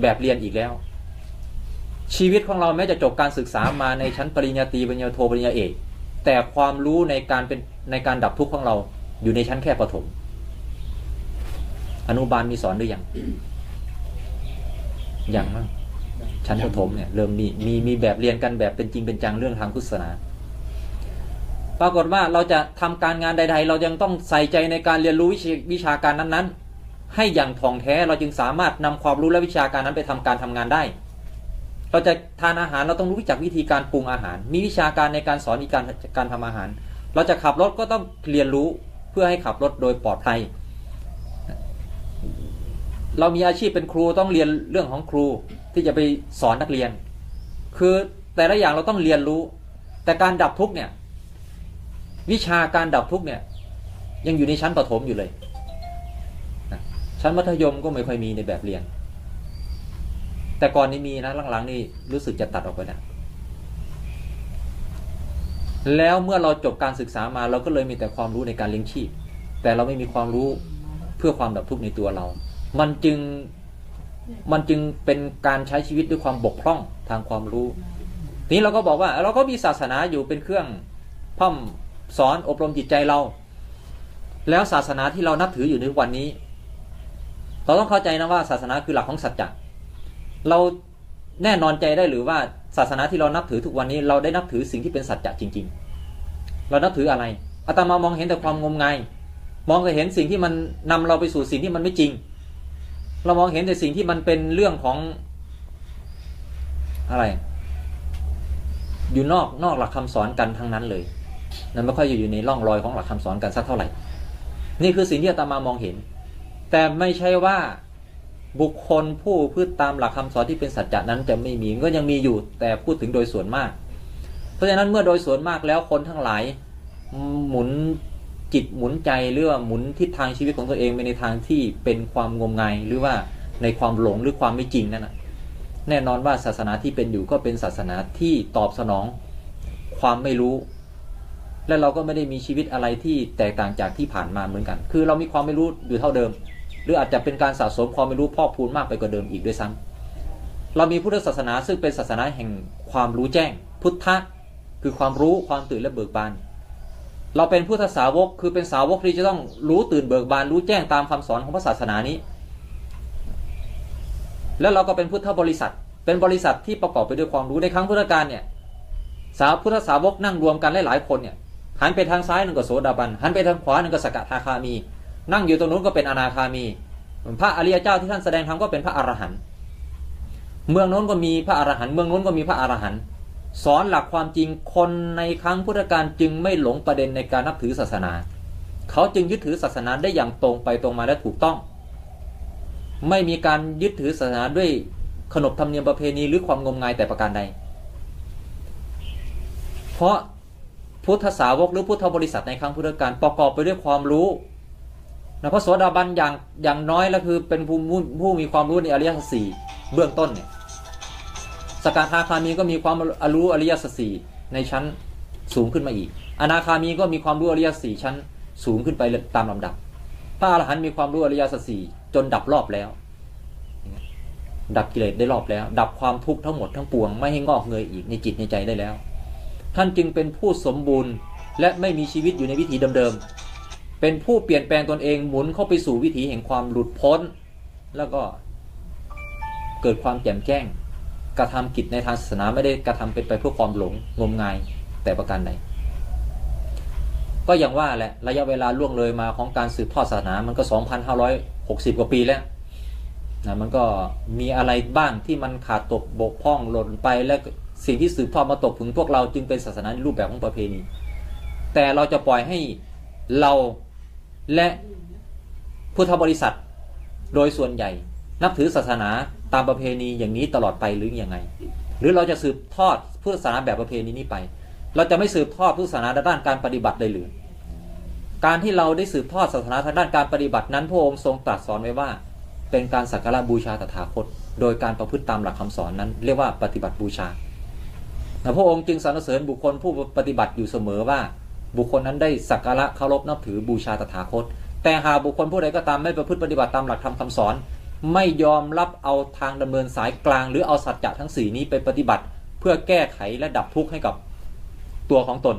แบบเรียนอีกแล้ว ชีวิตของเราแม้จะจบการศึกษามาในชั้นปริญญาตรีปริญญาโทปริญญาเอก แต่ความรู้ในการเป็นในการดับทุกข์ของเราอยู่ในชั้นแค่ประถมอนุบาลมีสอนหรือยังยังมั้งชั้นประถมเนี่ยเริ่มมีมีมีแบบเรียนกันแบบเป็นจริงเป็นจังเรื่องทางพุทธศาสนา ปรากฏว่าเราจะทำการงานใด ๆ เรายังต้องใส่ใจในการเรียนรู้วิชาวิชาการนั้นๆ ให้อย่างท่องแท้เราจึงสามารถนำความรู้และวิชาการนั้นไปทำการทำงานได้ เราจะทานอาหารเราต้องรู้จักวิธีการปรุงอาหาร มีวิชาการในการสอนในการการทำอาหาร เราจะขับรถก็ต้องเรียนรู้เพื่อให้ขับรถโดยปลอดภัย เรามีอาชีพเป็นครูต้องเรียนเรื่องของครูที่จะไปสอนนักเรียน คือแต่ละอย่างเราต้องเรียนรู้ แต่การดับทุกข์เนี่ย วิชาการดับทุกเนี่ยยังอยู่ในชั้นประถมอยู่เลย ชั้นมัธยมก็ไม่ค่อยมีในแบบเรียน แต่ก่อนนี้มีนะหลังๆนี่รู้สึกจะตัดออกไปแล้วแล้วเมื่อเราจบการศึกษามาเราก็เลยมีแต่ความรู้ในการเลี้ยงชีพ แต่เราไม่มีความรู้เพื่อความดับทุกข์ในตัวเรา มันจึงมันจึงเป็นการใช้ชีวิตด้วยความบกพร่องทางความรู้ ทีนี้เราก็บอกว่าเราก็มีศาสนาอยู่เป็นเครื่องพ่อม สอนอบรมจิตใจเรา แล้วศาสนาที่เรานับถืออยู่ในวันนี้ เราต้องเข้าใจนะว่าศาสนาคือหลักของสัจจะเราแน่นอนใจได้หรือว่าศาสนาที่เรานับถือทุกวันนี้ เราได้นับถือสิ่งที่เป็นสัจจะจริง ๆ เรานับถืออะไรอาตมามองเห็นแต่ความงมงายมองแต่เห็นสิ่งที่มันนำเราไปสู่สิ่งที่มันไม่จริง เรามองเห็นแต่สิ่งที่มันเป็นเรื่องของอะไร อยู่นอกนอกหลักคำสอนกันทั้งนั้นเลย นั้นไม่ค่อยอยู่ในร่องรอยของหลักคำสอนกันสักเท่าไหร่ นี่คือสิ่งที่อาตมามองเห็น แต่ไม่ใช่ว่าบุคคลผู้พืชตามหลักคำสอนที่เป็นสัจจะนั้นจะไม่มีก็ยังมีอยู่แต่พูดถึงโดยส่วนมาก เพราะฉะนั้นเมื่อโดยส่วนมากแล้วคนทั้งหลายหมุนจิตหมุนใจหรือว่าหมุนทิศทางชีวิตของตัวเองไปในทางที่เป็นความงมงายหรือว่าในความหลงหรือความไม่จริงนั่นนะแน่นอนว่าศาสนาที่เป็นอยู่ก็เป็นศาสนาที่ตอบสนอง ความไม่รู้ และเราก็ไม่ได้มีชีวิตอะไรที่แตกต่างจากที่ผ่านมาเหมือนกัน คือเรามีความไม่รู้อยู่เท่าเดิม หรืออาจจะเป็นการสะสมความไม่รู้พอกพูนมากไปกว่าเดิมอีกด้วยซ้ำเรามีพุทธศาสนาซึ่งเป็นศาสนาแห่งความรู้แจ้ง พุทธะคือความรู้ความตื่นและเบิกบานเราเป็นพุทธสาวกคือเป็นสาวกที่จะต้องรู้ตื่นเบิกบานรู้แจ้งตามคำสอนของพระศาสนานี้ แล้วเราก็เป็นพุทธบริษัท เป็นบริษัทที่ประกอบไปด้วยความรู้ในครั้งพุทธกาลเนี่ยสาวพุทธสาวกนั่งรวมกันหลายๆคนเนี่ย หันไปทางซ้ายหนึ่งก็โสดาบันหันไปทางขวาหนึ่งก็สกทาคามี นั่งอยู่ตรงนู้นก็เป็นอนาคามี พระอริยเจ้าที่ท่านแสดงธรรมก็เป็นพระอรหันต์เมืองโน้นก็มีพระอรหันต์เมืองโน้นก็มีพระอรหันต์สอนหลักความจริงคนในครั้งพุทธกาลจึงไม่หลงประเด็นในการนับถือศาสนา เขาจึงยึดถือศาสนาได้อย่างตรงไปตรงมาและถูกต้อง ไม่มีการยึดถือศาสนาด้วยขนบธรรมเนียมประเพณีหรือความงมงายแต่ประการใด เพราะ พุทธสาวกหรือพุทธบริษัทในครั้งพุทธกาลประกอบไปด้วยความรู้นะพระโสดาบันอย่างอย่างน้อยแล้วคือเป็นผู้ผู้ผู้มีความรู้ในอริยสัจสี่เบื้องต้นเนี่ยสกทาคามีก็มีความรู้อริยสัจสี่ในชั้นสูงขึ้นมาอีก อนาคามีก็มีความรู้อริยสัจสี่ชั้นสูงขึ้นไปตามลำดับ พระอรหันต์มีความรู้อริยสัจสี่จนดับรอบแล้ว ดับกิเลสได้รอบแล้ว ดับความทุกข์ทั้งหมดทั้งปวง ไม่ให้งอกเงยอีกในจิตในใจได้แล้ว ท่านจึงเป็นผู้สมบูรณ์ และไม่มีชีวิตอยู่ในวิถีเดิมๆ เป็นผู้เปลี่ยนแปลงตนเองหมุนเข้าไปสู่วิถีแห่งความหลุดพ้น แล้วก็เกิดความแจ่มแจ้ง กระทำกิจในทางศาสนาไม่ได้กระทำเป็นไปเพื่อความหลงงมงายแต่ประการใดก็อย่างว่าแหละระยะเวลาล่วงเลยมาของการสืบทอดศาสนามันก็ 2,560 กว่าปีแล้วนะมันก็มีอะไรบ้างที่มันขาดตกบกพร่องหล่นไปและ สิ่งที่สืบทอดมาตกถึงพวกเราจึงเป็นศาสนาในรูปแบบของประเพณี แต่เราจะปล่อยให้เราและพุทธบริษัท โดยส่วนใหญ่ นับถือศาสนาตามประเพณีอย่างนี้ตลอดไปหรืออยังไง หรือเราจะสืบทอดพุทธศาสนาแบบประเพณีนี้ไป เราจะไม่สืบทอดพุทธศาสนาด้านการปฏิบัติเลยหรือการที่เราได้สืบทอดศาสนาทางด้านการปฏิบัตินั้นพระองค์ทรงตรัสสอนไว้ว่า เป็นการสักการะบูชาตถาคต โดยการประพฤติตามหลักคำสอนนั้น เรียกว่าปฏิบัติบูชา พระองค์จึงสรรเสริญบุคคลผู้ปฏิบัติอยู่เสมอว่า บุคคลนั้นได้สักการะเคารพนับถือบูชาตถาคต แต่หากบุคคลผู้ใดก็ตามไม่ประพฤติปฏิบัติตามหลักธรรมคาสอน ไม่ยอมรับเอาทางดำเนินสายกลาง หรือเอาสัจจะทั้งสี่นี้ไปปฏิบัติ เพื่อแก้ไขและดับทุกข์ให้กับตัวของตน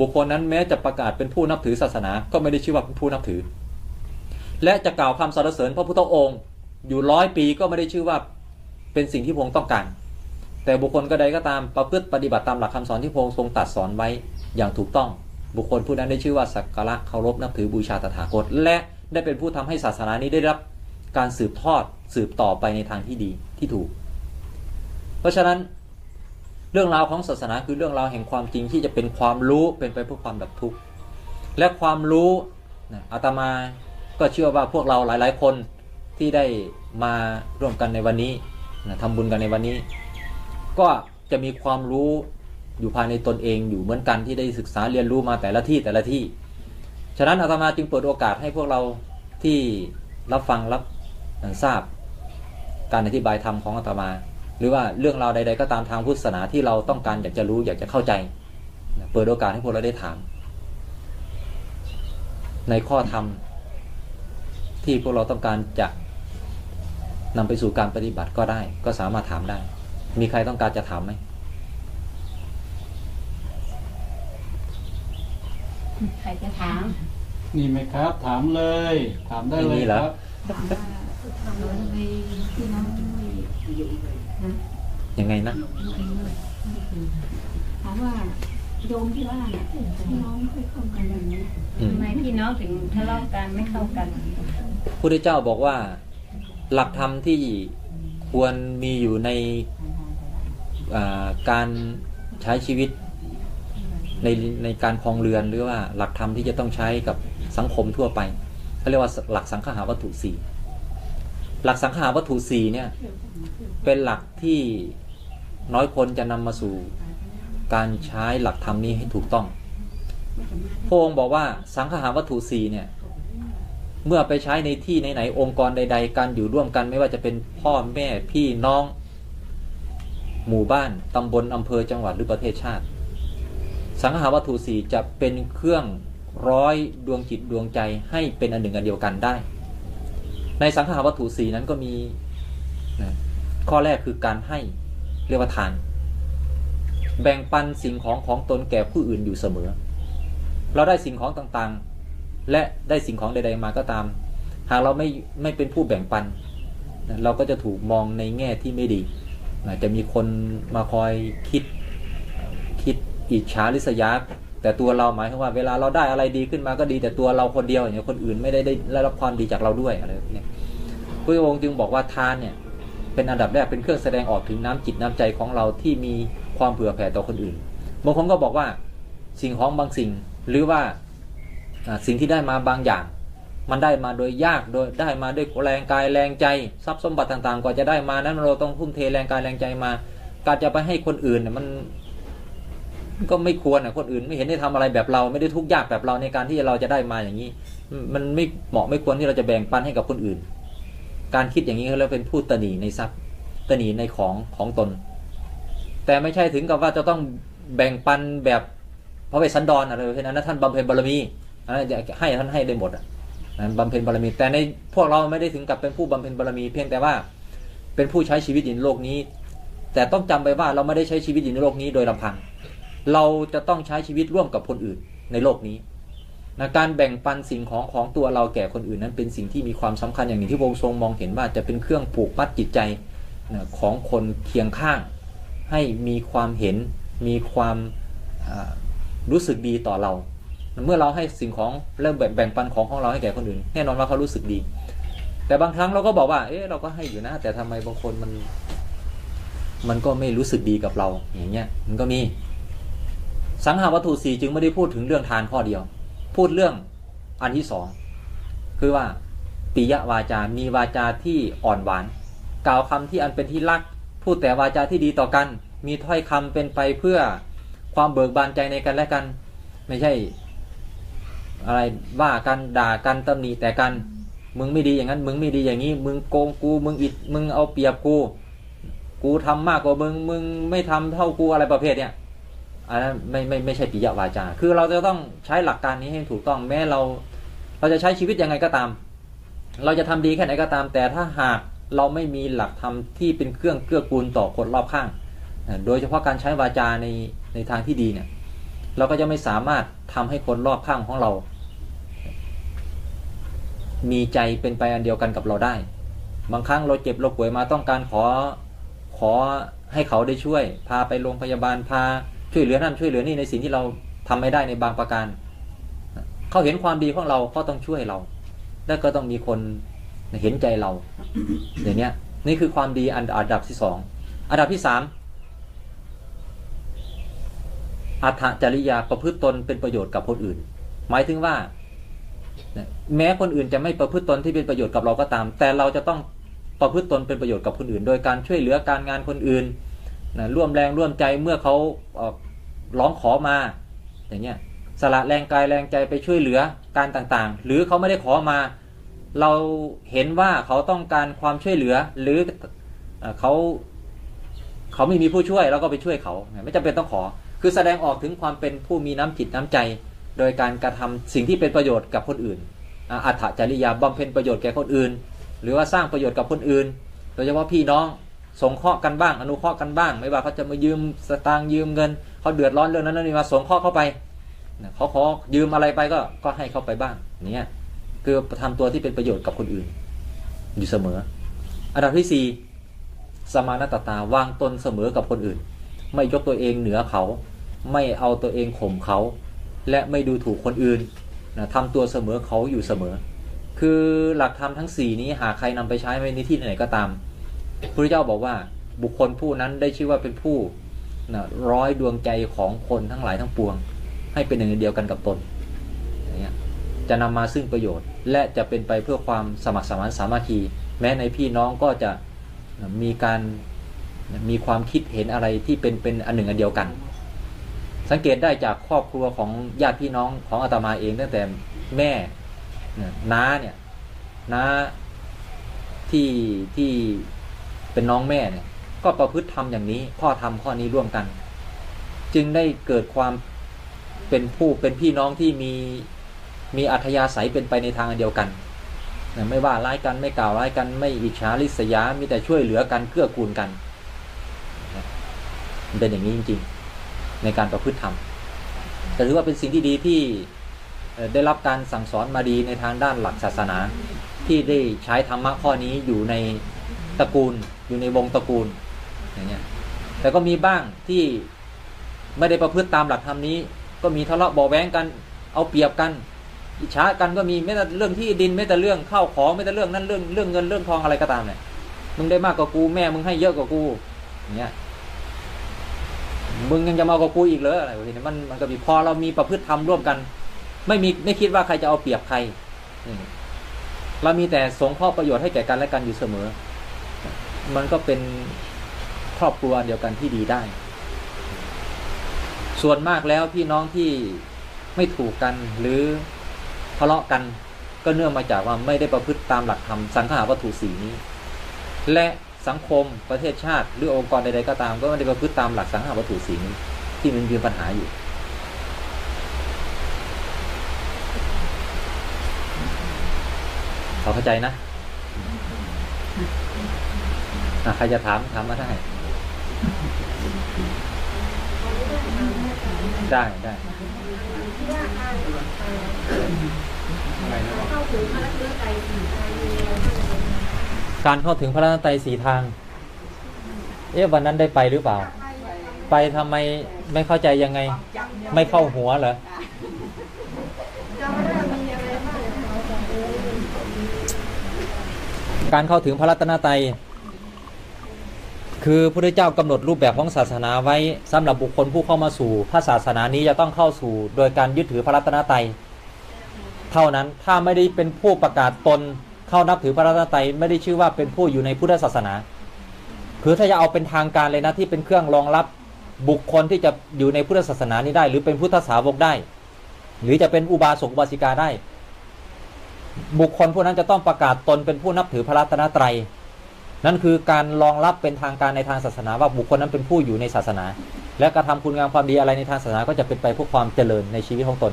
บุคคลนั้นแม้จะประกาศเป็นผู้นับถือศาสนาก็ไม่ได้ชื่อว่าเป็นผู้นับถือ และจะกล่าวคำสรรเสริญพระพุทธองค์ อยู่ร้อยปีก็ไม่ได้ชื่อว่าเป็นสิ่งที่พระองค์ต้องการ แต่บุคคลก็ใดก็ตามประพฤติปฏิบัติตามหลักคำสอนที่พระองค์ทรงตรัสสอนไว้อย่างถูกต้อง บุคคลผู้นั้นได้ชื่อว่าสักการะเคารพนับถือบูชาตถาคต และได้เป็นผู้ทำให้ศาสนานี้ได้รับการสืบทอดสืบต่อไปในทางที่ดีที่ถูก เพราะฉะนั้นเรื่องราวของศาสนาคือเรื่องราวแห่งความจริงที่จะเป็นความรู้เป็นไปเพื่อความดับทุกข์และความรู้อาตมาก็เชื่อว่าพวกเราหลาย ๆ คนที่ได้มาร่วมกันในวันนี้นะทำบุญกันในวันนี้ ก็จะมีความรู้อยู่ภายในตนเองอยู่เหมือนกันที่ได้ศึกษาเรียนรู้มาแต่ละที่แต่ละที่ ฉะนั้นอาตมาจึงเปิดโอกาสให้พวกเราที่รับฟังรับทราบ การอธิบายธรรมของอาตมา หรือว่าเรื่องราวใด ๆ ก็ตามทางพุทธศาสนาที่เราต้องการอยากจะรู้อยากจะเข้าใจ เปิดโอกาสให้พวกเราได้ถาม ในข้อธรรมที่พวกเราต้องการจะนำไปสู่การปฏิบัติก็ได้ ก็สามารถถามได้ มีใครต้องการจะถามไหมใครจะถาม นี่ไหมครับ ถามเลย ถามได้เลไม่มียเหรคอรับทำไมพี่น้องไม่ยังไงนะถามว่าโยมที่ว่าเนี่ยพี่น้องไม่ค่อยเข้ากันอย่างนี้อืมทำไมพี่น้องถึงทะเลาะกันไม่เข้ากันพุทธเจ้าบอกว่า หลักธรรมที่ควรมีอยู่ในอ่า การใช้ชีวิตในในการครองเรือนหรือว่าหลักธรรมที่จะต้องใช้กับสังคมทั่วไปเขาเรียกว่าหลักสังขาวัตถุสี่หลักสังขาวัตถุสี่เนี่ยเป็นหลักที่น้อยคนจะนำมาสู่การใช้หลักธรรมนี้ให้ถูกต้องพระองค์บอกว่าสังขาวัตถุสี่เนี่ยเมื่อไปใช้ในที่ไหนๆองค์กรใด ๆ การอยู่ร่วมกันไม่ว่าจะเป็นพ่อแม่พี่น้อง หมู่บ้าน ตำบล อำเภอจังหวัดหรือประเทศชาติ สังหาวัตถุสี่จะเป็นเครื่องร้อยดวงจิตดวงใจให้เป็นอันหนึ่งอันเดียวกันได้ ในสังหาวัตถุสี่นั้นก็มีนะข้อแรกคือการให้เรียกว่าทาน แบ่งปันสิ่งของของตนแก่ผู้อื่นอยู่เสมอ เราได้สิ่งของต่างๆ และได้สิ่งของใด ๆ มาก็ตาม หากเราไม่ไม่เป็นผู้แบ่งปัน เราก็จะถูกมองในแง่ที่ไม่ดี นะจะมีคนมาคอยคิดคิดอิจฉาริษยา แต่ตัวเราหมายถึงว่า เวลาเราได้อะไรดีขึ้นมาก็ดี แต่ตัวเราคนเดียวอย่างเงี้ยคนอื่นไม่ได้ได้รับความดีจากเราด้วยอะไรแบบนี้พระองค์จึงบอกว่าทานเนี่ย เป็นอันดับแรกเป็นเครื่องแสดงออกถึงน้ำจิตน้ำใจของเราที่มีความเผื่อแผ่ต่อคนอื่นบางคนก็บอกว่าสิ่งของบางสิ่งหรือว่าสิ่งที่ได้มาบางอย่าง มันได้มาโดยยากโดยได้มาด้วยแรงกายแรงใจ ทรัพย์สมบัติต่างๆกว่าจะได้มานั้นเราต้องทุ่มเทแรงกายแรงใจมา การจะไปให้คนอื่นเนี่ยมันก็ไม่ควรอะคนอื่นไม่เห็นได้ทำอะไรแบบเราไม่ได้ทุกข์ยากแบบเราในการที่เราจะได้มาอย่างนี้ มันไม่เหมาะไม่ควรที่เราจะแบ่งปันให้กับคนอื่น การคิดอย่างนี้เขาเรียกเป็นผู้ตนีในทรัพย์ตนีในของของตน แต่ไม่ใช่ถึงกับว่าจะต้องแบ่งปันแบบพระเวสสันดรอะไรเพราะนั้นท่านบำเพ็ญบารมีอันนั้นจะให้ท่านให้ได้หมดอะ นั้นบำเพ็ญบารมี แต่ในพวกเราไม่ได้ถึงกับเป็นผู้บำเพ็ญบารมี เพียงแต่ว่าเป็นผู้ใช้ชีวิตอยู่ในโลกนี้ แต่ต้องจำไปว่าเราไม่ได้ใช้ชีวิตอยู่ในโลกนี้โดยลำพัง เราจะต้องใช้ชีวิตร่วมกับคนอื่นในโลกนี้นะการแบ่งปันสิ่งของของตัวเราแก่คนอื่นนั้นเป็นสิ่งที่มีความสำคัญอย่างหนึ่งที่พระองค์ทรงมองเห็นว่าจะเป็นเครื่องผูกมัดจิตใจนะของคนเคียงข้าง ให้มีความเห็นมีความรู้สึกดีต่อเรา เมื่อเราให้สิ่งของเริ่มแบ่งแบ่งปันของของเราให้แก่คนอื่น แน่นอนว่าเขารู้สึกดี แต่บางครั้งเราก็บอกว่า เอ๊ะเราก็ให้อยู่นะ แต่ทำไมบางคนมัน มันก็ไม่รู้สึกดีกับเรา อย่างเงี้ย มันก็มี สังหาวัตถุสี่จึงไม่ได้พูดถึงเรื่องทานข้อเดียว พูดเรื่องอันที่สองคือว่าปิยวาจา มีวาจาที่อ่อนหวาน กล่าวคำที่อันเป็นที่รัก พูดแต่วาจาที่ดีต่อกัน มีถ้อยคำเป็นไปเพื่อความเบิกบานใจในกันและกัน ไม่ใช่ อะไรว่ากันด่ากันตำหนิแต่กัน มึงไม่ดีอย่างนั้น มึงไม่ดีอย่างนี้ มึงโกงกูมึงอิดมึงเอาเปรียบกู กูทำมากกว่ามึงมึงไม่ทำเท่ากูอะไรประเภทเนี้ยอันนั้นไม่ไม่ไม่ใช่ปิยวาจา คือเราจะต้องใช้หลักการนี้ให้ถูกต้องแม้เรา เราจะใช้ชีวิตยังไงก็ตาม เราจะทำดีแค่ไหนก็ตาม แต่ถ้าหากเราไม่มีหลักธรรมที่เป็นเครื่องเกื้อกูลต่อคนรอบข้าง โดยเฉพาะการใช้วาจาในในทางที่ดีเนี่ย เราก็จะไม่สามารถทำให้คนรอบข้างของเรา มีใจเป็นไปอันเดียวกันกับเราได้ บางครั้งเราเจ็บเราป่วยมาต้องการขอขอให้เขาได้ช่วย พาไปโรงพยาบาลพาช่วยเหลือนั่นช่วยเหลือนี่ในสิ่งที่เราทำไม่ได้ในบางประการ เขาเห็นความดีของเราเขาต้องช่วยเรา แล้วก็ต้องมีคนเห็นใจเราอย่างเนี้ยนี่คือความดีอันอันดับที่สองอันดับที่สามอัตจริยาประพฤติตนเป็นประโยชน์กับคนอื่น หมายถึงว่า แม้คนอื่นจะไม่ประพฤติตนที่เป็นประโยชน์กับเราก็ตาม แต่เราจะต้องประพฤติตนเป็นประโยชน์กับคนอื่น โดยการช่วยเหลือการงานคนอื่นนะร่วมแรงร่วมใจเมื่อเขาร้องขอมา อย่างเงี้ยสละแรงกายแรงใจไปช่วยเหลือการต่างๆ หรือเขาไม่ได้ขอมา เราเห็นว่าเขาต้องการความช่วยเหลือ หรือเอ่อเขาเขาไม่มีผู้ช่วยเราก็ไปช่วยเขา ไม่จำเป็นต้องขอ คือแสดงออกถึงความเป็นผู้มีน้ำจิตน้ำใจ โดยการกระทำสิ่งที่เป็นประโยชน์กับคนอื่นอัตถจริยาบำเพ็ญประโยชน์แก่คนอื่น หรือว่าสร้างประโยชน์กับคนอื่น โดยเฉพาะพี่น้องสงเคราะห์กันบ้าง อนุเคราะห์กันบ้าง ไม่ว่าเขาจะมายืมสตางค์ยืมเงินเขาเดือดร้อนเรื่องนั้นนี้มาสงเคราะห์เข้าไปเขาขอยืมอะไรไปก็ก็ให้เข้าไปบ้างเนี่ยคือทำตัวที่เป็นประโยชน์กับคนอื่น อยู่เสมอ อันดับที่สี่สมานตตาวางตนเสมอกับคนอื่น ไม่ยกตัวเองเหนือเขา ไม่เอาตัวเองข่มเขา และไม่ดูถูกคนอื่นนะทำตัวเสมอเขาอยู่เสมอ คือหลักธรรมทั้งสี่นี้หากใครนำไปใช้ไว้ในที่ไหนก็ตามพระเจ้าบอกว่าบุคคลผู้นั้นได้ชื่อว่าเป็นผู้นะร้อยดวงใจของคนทั้งหลายทั้งปวง ให้เป็นหนึ่งเดียวกันกับตนอย่างเงี้ยจะนำมาซึ่งประโยชน์ และจะเป็นไปเพื่อความสมัครสมานสามัคคี แม้ในพี่น้องก็จะมีการมีความคิดเห็นอะไรที่เป็นเป็นอันหนึ่งอันเดียวกัน สังเกตได้จากครอบครัวของญาติพี่น้องของอาตมาเองตั้งแต่แม่น้าเนี่ยน้าที่ที่เป็นน้องแม่เนี่ย ก็ประพฤติทำอย่างนี้ พ่อทำข้อนี้ร่วมกัน จึงได้เกิดความเป็นผู้เป็นพี่น้องที่มีมีอัธยาศัยเป็นไปในทางเดียวกัน ไม่ว่าร้ายกันไม่กล่าวร้ายกันไม่อิจฉาริษยา มีแต่ช่วยเหลือกันเกื้อกูลกัน เป็นอย่างนี้จริง ในการประพฤติธรรมแต่ถือว่าเป็นสิ่งที่ดีที่ได้รับการสั่งสอนมาดีในทางด้านหลักศาสนา ที่ได้ใช้ธรรมะข้อนี้อยู่ในตระกูล อยู่ในวงตระกูลอย่างเงี้ยแต่ก็มีบ้างที่ไม่ได้ประพฤติตามหลักธรรมนี้ ก็มีทะเลาะเบาะแว้งกันเอาเปรียบกันอิจฉากันก็มีไม่แต่เรื่องที่ดินไม่แต่เรื่องข้าวของไม่แต่เรื่องนั้นเรื่องเรื่องเงินเรื่องทองอะไรก็ตามเนี่ยมึงได้มากกว่ากูแม่มึงให้เยอะกว่ากูอย่างเงี้ย มึงยังจะมากับกูอีกเหรออะไรแบบนี้มันมันก็มีพอเรามีประพฤติธรรมร่วมกัน ไม่มีไม่คิดว่าใครจะเอาเปรียบใครเรามีแต่สงเคราะห์ประโยชน์ให้แก่กันและกันอยู่เสมอ มันก็เป็นครอบครัวเดียวกันที่ดีได้ ส่วนมากแล้วพี่น้องที่ไม่ถูกกันหรือทะเลาะกันก็เนื่องมาจากว่าไม่ได้ประพฤติตามหลักธรรมสังขาวัตถุสีนี้ และ สังคมประเทศชาติ หรือองค์กรใดๆก็ตาม ก็ไม่ได้ประพฤติตามหลักสังขาวัตถุสีที่มันมีปัญหาอยู่ขอเข้าใจนะอะใครจะถามถามมาได้ ได้ได้อะไรนะ การเข้าถึงพระรัตนตรัยสี่ทาง เอ๊ะวันนั้นได้ไปหรือเปล่า ไปทำไมไม่เข้าใจยังไง ไม่เข้าหัวเหรอการเข้าถึงพระรัตนตรัยคือพระเจ้ากำหนดรูปแบบของศาสนาไว้สำหรับบุคคลผู้เข้ามาสู่พระศาสนานี้จะต้องเข้าสู่ โดยการยึดถือพระรัตนตรัยเท่านั้นถ้าไม่ได้เป็นผู้ประกาศตน เข้านับถือพระรัตนตรัยไม่ได้ชื่อว่าเป็นผู้อยู่ในพุทธศาสนา คือถ้าจะเอาเป็นทางการเลยนะที่เป็นเครื่องรองรับบุคคลที่จะอยู่ในพุทธศาสนานี้ได้ หรือเป็นพุทธสาวกได้ หรือจะเป็นอุบาสกอุบาสิกาได้ บุคคลผู้นั้นจะต้องประกาศตนเป็นผู้นับถือพระรัตนตรัยนั่นคือการรองรับเป็นทางการในทางศาสนาว่าบุคคลนั้นเป็นผู้อยู่ในศาสนา และกระทำคุณงามความดีอะไรในทางศาสนาก็จะเป็นไปเพื่อความเจริญในชีวิตของตน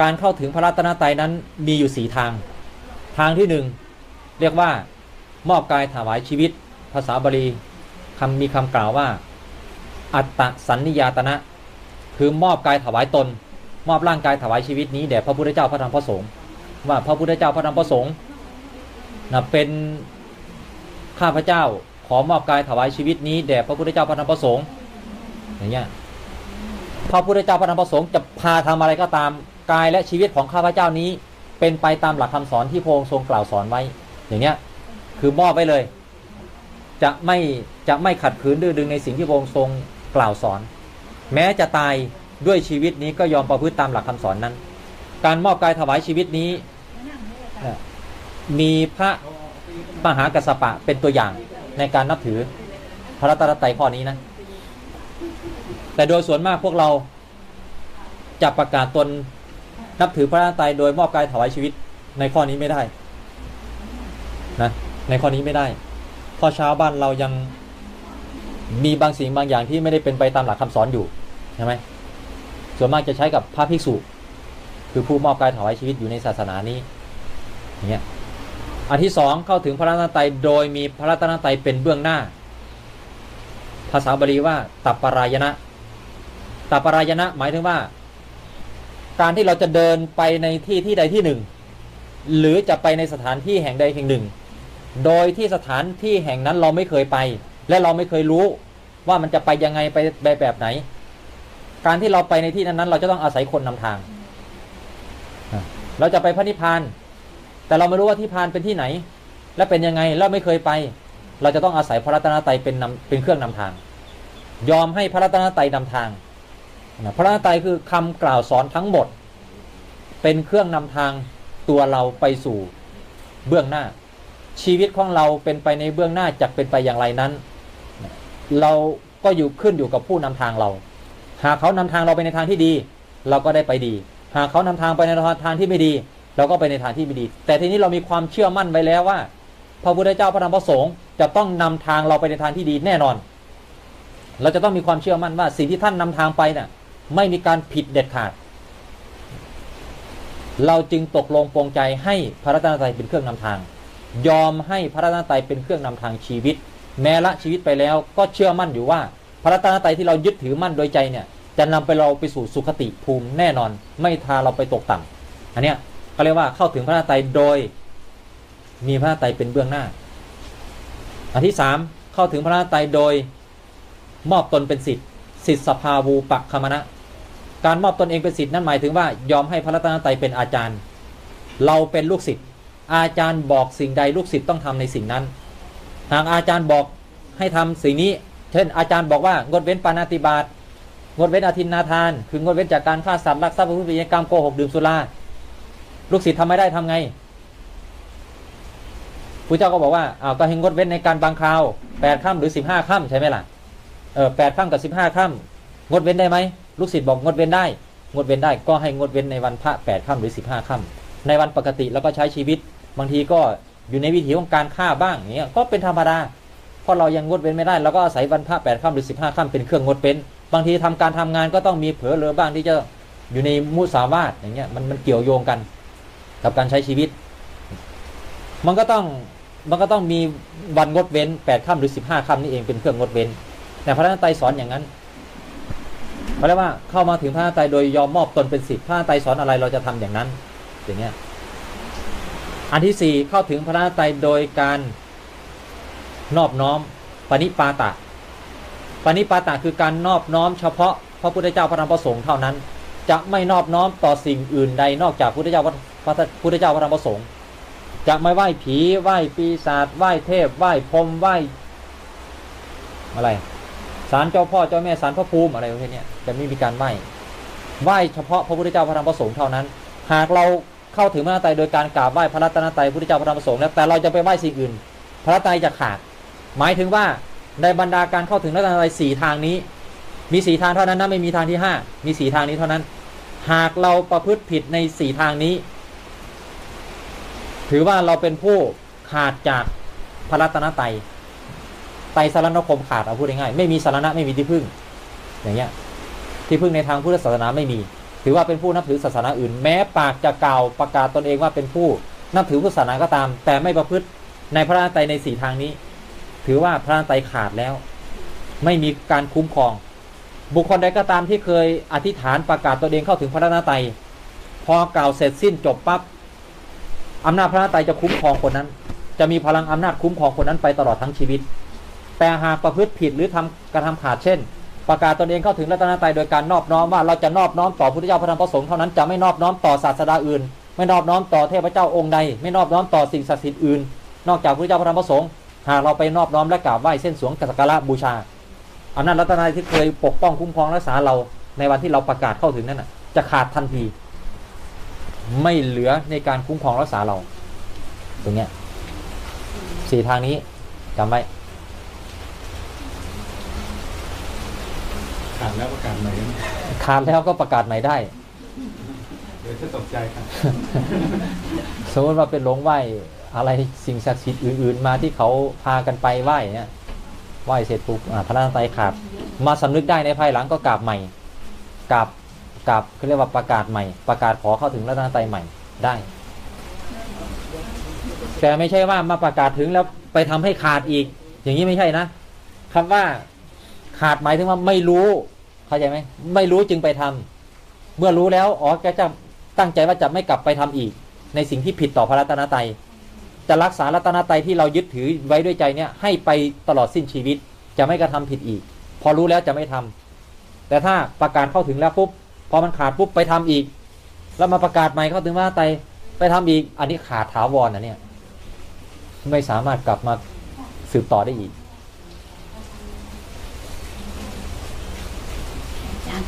การเข้าถึงพระรัตนตรัยนั้นมีอยู่สีทาง ทางที่หนึ่งเรียกว่ามอบกายถวายชีวิต ภาษาบาลีคำมีคำกล่าวว่า อัตตสันนิยตนะ คือมอบกายถวายตน มอบร่างกายถวายชีวิตนี้แด่พระพุทธเจ้าพระธรรมพระสงฆ์ว่าพระพุทธเจ้าพระธรรมพระสงฆ์นะเป็นข้าพเจ้าขอมอบกายถวายชีวิตนี้แด่พระพุทธเจ้าพระธรรมพระสงฆ์อย่างเงี้ยพระพุทธเจ้าพระธรรมพระสงฆ์จะพาทำอะไรก็ตาม กายและชีวิตของข้าพเจ้านี้ เป็นไปตามหลักคำสอนที่พระองค์ทรงกล่าวสอนไว้ อย่างเงี้ยคือมอบไว้เลย จะไม่จะไม่ขัดขืนดื้อดึงในสิ่งที่พระองค์ทรงกล่าวสอน แม้จะตายด้วยชีวิตนี้ก็ยอมประพฤติตามหลักคำสอนนั้น การมอบกายถวายชีวิตนี้ มีพระมหากัสสปะเป็นตัวอย่างในการนับถือพระรัตนตรัยข้อนี้นะ แต่โดยส่วนมากพวกเราจะประกาศตน นับถือพระรัตนตรัยโดยมอบกายถวายชีวิต ในข้อนี้ไม่ได้นะในข้อนี้ไม่ได้พ่อชาวบ้านเรายังมีบางสิ่งบางอย่างที่ไม่ได้เป็นไปตามหลักคำสอนอยู่ใช่ไหมส่วนมากจะใช้กับพระภิกษุ คือผู้มอบกายถวายชีวิตอยู่ในศาสนานี้อย่างเงี้ยอันที่สองเข้าถึงพระรัตนตรัยโดยมีพระรัตนตรัยเป็นเบื้องหน้า ภาษาบาลีว่าตัปปรายณะตัปปรายณะหมายถึงว่า การที่เราจะเดินไปในที่ที่ใดที่หนึ่ง หรือจะไปในสถานที่แห่งใดแห่งหนึ่ง โดยที่สถานที่แห่งนั้นเราไม่เคยไป และเราไม่เคยรู้ว่ามันจะไปยังไงไปแบบไหน การที่เราไปในที่นั้นๆ เราจะต้องอาศัยคนนำทาง เราจะไปพระนิพพาน แต่เราไม่รู้ว่าที่พานเป็นที่ไหน และเป็นยังไงเราไม่เคยไป เราจะต้องอาศัยพระรัตนตรัยเป็นนำเป็นเครื่องนำทาง ยอมให้พระรัตนตรัยนำทาง นะพระรัตนตรัยคือคำกล่าวสอนทั้งหมด เป็นเครื่องนำทางตัวเราไปสู่เบื้องหน้า ชีวิตของเราเป็นไปในเบื้องหน้าจะเป็นไปอย่างไรนั้น เราก็อยู่ขึ้นอยู่กับผู้นำทางเรา หากเขานำทางเราไปในทางที่ดี เราก็ได้ไปดี หากเขานำทางไปในทางที่ไม่ดี เราก็ไปในทางที่ไม่ดี แต่ทีนี้เรามีความเชื่อมั่นไว้แล้วว่า พระพุทธเจ้าพระธรรมพระสงฆ์จะต้องนำทางเราไปในทางที่ดีแน่นอน เราจะต้องมีความเชื่อมั่นว่าสิ่งที่ท่านนำทางไปน่ะ ไม่มีการผิดเด็ดขาด เราจึงตกลงปรงใจให้พระรัตนตรัยเป็นเครื่องนำทาง ยอมให้พระรัตนตรัยเป็นเครื่องนำทางชีวิต แม้ละชีวิตไปแล้วก็เชื่อมั่นอยู่ว่า พระรัตนตรัยที่เรายึดถือมั่นโดยใจเนี่ย จะนำไปเราไปสู่สุคติภูมิแน่นอน ไม่พาเราไปตกต่ำอันเนี้ยก็เรียกว่าเข้าถึงพระรัตนตรัยโดย มีพระรัตนตรัยเป็นเบื้องหน้า อันที่สามเข้าถึงพระรัตนตรัยโดยมอบตนเป็นสิทธิ์สิทธิสภาวูปะคมณะ การมอบตนเองเป็นสิทธิ์นั่นหมายถึงว่ายอมให้พระรัตนตรัยเป็นอาจารย์ เราเป็นลูกศิษย์อาจารย์บอกสิ่งใดลูกศิษย์ต้องทำในสิ่งนั้น หากอาจารย์บอกให้ทำสิ่งนี้ เช่น อาจารย์บอกว่างดเว้นปานาติบาตงดเว้นอาทินนาทาน คืองดเว้นจากการฆ่าสัตว์ลักทรัพย์ประพฤติกรรมโกหกดื่มสุราลูกศิษย์ทำไม่ได้ทำไงพระเจ้าก็บอกว่าอ้าวก็ให้งดเว้นในการบางคราวแปดค่ำหรือสิบห้าค่ำใช่ไหมล่ะเออแปดค่ำกับสิบห้าค่ำงดเว้นได้ไหม ลูกศิษย์บอกงดเว้นได้ งดเว้นได้ก็ให้งดเว้นในวันพระแปดค่ำหรือสิบห้าค่ำในวันปกติแล้วก็ใช้ชีวิต บางทีก็อยู่ในวิถีของการฆ่าบ้างอย่างเงี้ยก็เป็นธรรมดาเพราะเรายังงดเว้นไม่ได้เราก็อาศัยวันพระแปดค่ำหรือสิบห้าค่ำเป็นเครื่องงดเว้น บางทีทำการทำงานก็ต้องมีเผลอเลอบ้างที่จะอยู่ในมุสาวาทอย่างเงี้ยมันมันเกี่ยวโยงกัน กับการใช้ชีวิต มันก็ต้องมันก็ต้องมีวันงดเว้นแปดค่ำหรือสิบห้าค่ำนี่เองเป็นเครื่องงดเว้น แต่พระนันไตสอนอย่างนั้น เพราะว่าเข้ามาถึงพระไตรโดยยอมมอบตนเป็นสิทธิ์พระไตรสอนอะไรเราจะทำอย่างนั้น อย่างเงี้ยอันที่สี่เข้าถึงพระไตรโดยการนอบน้อมปณิปาตะปณิปาตะคือการนอบน้อมเฉพาะพระพุทธเจ้าพระธรรมพระสงฆ์เท่านั้น จะไม่นอบน้อมต่อสิ่งอื่นใดนอกจากพุทธเจ้าพระพุทธเจ้าพระธรรมพระสงฆ์จะไม่ไหว้ผีไหว้ปีศาจไหว้เทพไหว้พรหมไหว้อะไร ศาลเจ้าพ่อเจ้าแม่ศาลพระภูมิอะไรประเภทนี้จะไม่มีการไหว้ไหว้เฉพาะพระพุทธเจ้าพระธรรมพระสงฆ์เท่านั้น หากเราเข้าถึงพระนันตรัยโดยการกราบไหว้พระรัตนตรัยพระพุทธเจ้าพระธรรมพระสงฆ์แล้วแต่เราจะไปไหว้สิ่งอื่น พระรัตนตรัยจะขาด หมายถึงว่าในบรรดาการเข้าถึงรัตนตรัยสี่ทางนี้ มีสี่ทางเท่านั้นนะไม่มีทางที่ห้ามีสี่ทางนี้เท่านั้น หากเราประพฤติผิดในสี่ทางนี้ ถือว่าเราเป็นผู้ขาดจากพระรัตนตรัย ตสารณคมขาดเอาพูดง่ายๆไม่มีสารณะไม่มีที่พึ่ง อย่างเงี้ยที่พึ่งในทางพุทธศาสนาไม่มี ถือว่าเป็นผู้นับถือศาสนาอื่น แม้ปากจะกล่าวประกาศตนเองว่าเป็นผู้นับถือพุทธศาสนาก็ตาม แต่ไม่ประพฤติในพระรัตนตรัยในสี่ทางนี้ ถือว่าพระรัตนตรัยขาดแล้ว ไม่มีการคุ้มครอง บุคคลใดก็ตามที่เคยอธิษฐานประกาศตนเองเข้าถึงพระรัตนตรัยพอกล่าวเสร็จสิ้นจบปั๊บอำนาจพระรัตนตรัยจะคุ้มครองคนนั้น จะมีพลังอำนาจคุ้มครองคนนั้นไปตลอดทั้งชีวิต แต่หากประพฤติผิดหรือทำกระทำขาดเช่น ประกาศตนเองเข้าถึงรัตนตรัยโดยการนอบน้อมว่าเราจะนอบน้อมต่อพุทธเจ้าพระธรรมพระสงฆ์เท่านั้นจะไม่นอบน้อมต่อศาสดาอื่น ไม่นอบน้อมต่อเทพเจ้าองค์ใดไม่นอบน้อมต่อสิ่งศักดิ์สิทธิ์อื่น นอกจากพุทธเจ้าพระธรรมพระสงฆ์หากเราไปนอบน้อมและกราบไหว้เส้นสวงกสักการะบูชาอำนาจรัตนตรัยที่เคยปกป้องคุ้มครองรักษาเราในวันที่เราประกาศเข้าถึงนั่นน่ะจะขาดทันที ไม่เหลือในการคุ้มครองรักษาเรา ตรงเนี้ยสี่ทางนี้จำไว้ ขาดแล้วประกาศใหม่กันขาดแล้วก็ประกาศใหม่ได้เดี๋ยวจะตกใจครับสมมติว่าเป็นหลงไหวอะไรสิ่งศักดิ์สิทธิ์อื่น ๆ มาที่เขาพากันไปไหว้เนี่ยไหว้เสร็จปุ๊บอ่าพระนันตรัยขาด มาสำนึกได้ในภายหลังก็กราบใหม่กราบกราบเขาเรียกว่าประกาศใหม่ ประกาศขอเข้าถึงรัตนตรัยใหม่ได้ แต่ไม่ใช่ว่ามาประกาศถึงแล้วไปทำให้ขาดอีก อย่างนี้ไม่ใช่นะคำว่า ขาดหมายถึงว่าไม่รู้เข้าใจไหมไม่รู้จึงไปทำเมื่อรู้แล้วอ๋อแกจะตั้งใจว่าจะไม่กลับไปทำอีก ในสิ่งที่ผิดต่อพระรัตนตรัยจะรักษารัตนตรัยที่เรายึดถือไว้ด้วยใจเนี่ยให้ไปตลอดสิ้นชีวิต จะไม่กระทำผิดอีก พอรู้แล้วจะไม่ทำแต่ถ้าประกาศเข้าถึงแล้วปุ๊บพอมันขาดปุ๊บไปทำอีก แล้วมาประกาศใหม่เข้าถึงพระรัตไปทำอีกอันนี้ขาดถาวรนะเนี่ย ไม่สามารถกลับมาสืบต่อได้อีก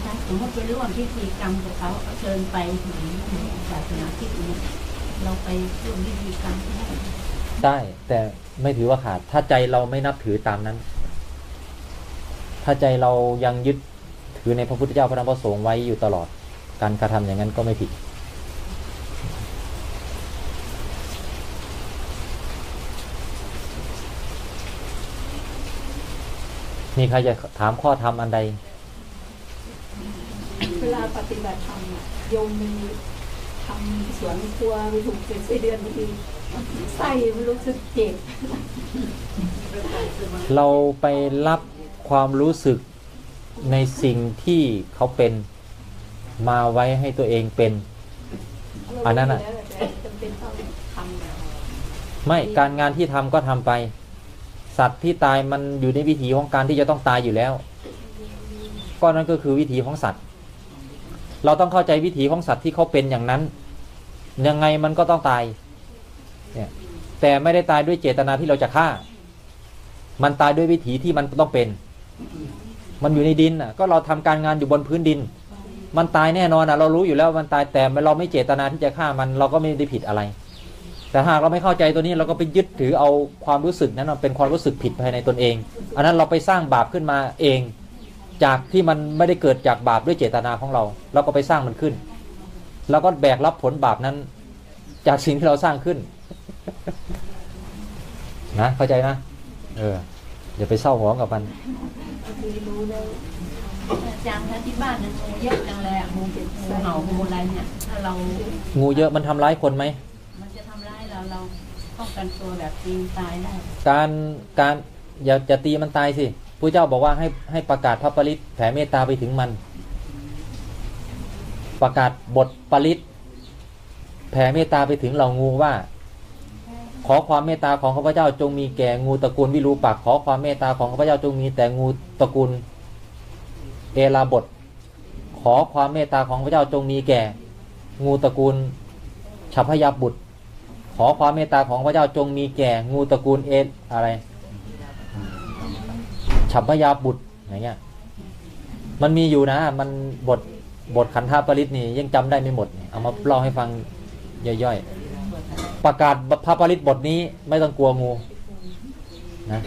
คะสมมติไปร่วมพิธีกรรมกับเขาเชิญไปถึงศาสนาที่อื่นเราไปร่วมพิธีกรรมที่นั่นได้แต่ไม่ถือว่าขาด ถ้าใจเราไม่นับถือตามนั้น ถ้าใจเรายังยึดถือในพระพุทธเจ้าพระธรรมพระสงฆ์ไว้อยู่ตลอด การกระทำอย่างนั้นก็ไม่ผิดมีใครจะถามข้อธรรมอันใด เวลาปฏิบัติธรรมโยมมีทำสวนครัวมีถูกเจ็ดไส้เดือนบางทีไส้มันรู้สึกเจ็บ เราไปรับความรู้สึกในสิ่งที่เขาเป็นมาไว้ให้ตัวเองเป็น อันนั้นน่ะไม่การงานที่ทำก็ทำไป สัตว์ที่ตายมันอยู่ในวิถีของการที่จะต้องตายอยู่แล้ว ก็นั่นก็คือวิถีของสัตว์ เราต้องเข้าใจวิถีของสัตว์ที่เขาเป็นอย่างนั้น ยังไงมันก็ต้องตายเนี่ยแต่ไม่ได้ตายด้วยเจตนาที่เราจะฆ่า มันตายด้วยวิถีที่มันต้องเป็น มันอยู่ในดินอะ ก็เราทำการงานอยู่บนพื้นดิน มันตายแน่นอนอะ เรารู้อยู่แล้วมันตายแต่เราไม่เจตนาที่จะฆ่ามันเราก็ไม่ได้ผิดอะไร แต่หากเราไม่เข้าใจตัวนี้เราก็ไปยึดถือเอาความรู้สึกนั้นเป็นความรู้สึกผิดภายในตนเอง อันนั้นเราไปสร้างบาปขึ้นมาเอง จากที่มันไม่ได้เกิดจากบาปด้วยเจตนาของเรา เราก็ไปสร้างมันขึ้น แล้วก็แบกรับผลบาปนั้น จากสิ่งที่เราสร้างขึ้น นะเข้าใจนะ เอออย่าไปเศร้าหมองกับมันคือรู้เลยอาจารย์ถ้าที่บ้านนั้นงูเยอะจังเลยอะงูเป็นงูเห่างูอะไรเนี่ยถ้าเรา งูเยอะมันทำร้ายคนไหมมันจะทำร้ายเราเราป้องกันตัวแบบจริงตายได้ การการอย่าจะตีมันตายสิ พระเจ้าบอกว่าให้ให้ประกาศพระปริตแผ่เมตตาไปถึงมัน ประกาศบทปริตแผ่เมตตาไปถึงเหล่างูว่า ขอความเมตตาของข้าพเจ้าจงมีแก่งูตระกูลวิรูปักษ์ขอความเมตตาของข้าพเจ้าจงมีแต่งูตระกูลเอลาบท ขอความเมตตาของข้าพเจ้าจงมีแก่ งูตระกูลฉัพพยาบุตร ขอความเมตตาของพระเจ้าจงมีแก่งูตระกูลเออะไร ฉัพพยาบุตรอย่างเงี้ย มันมีอยู่นะ มันบทบทขันธปริตนี่ยังจำได้ไม่หมดนี่เอามาเล่าให้ฟังย่อยๆ ประกาศพระปริตบทนี้ไม่ต้องกลัวงูนะ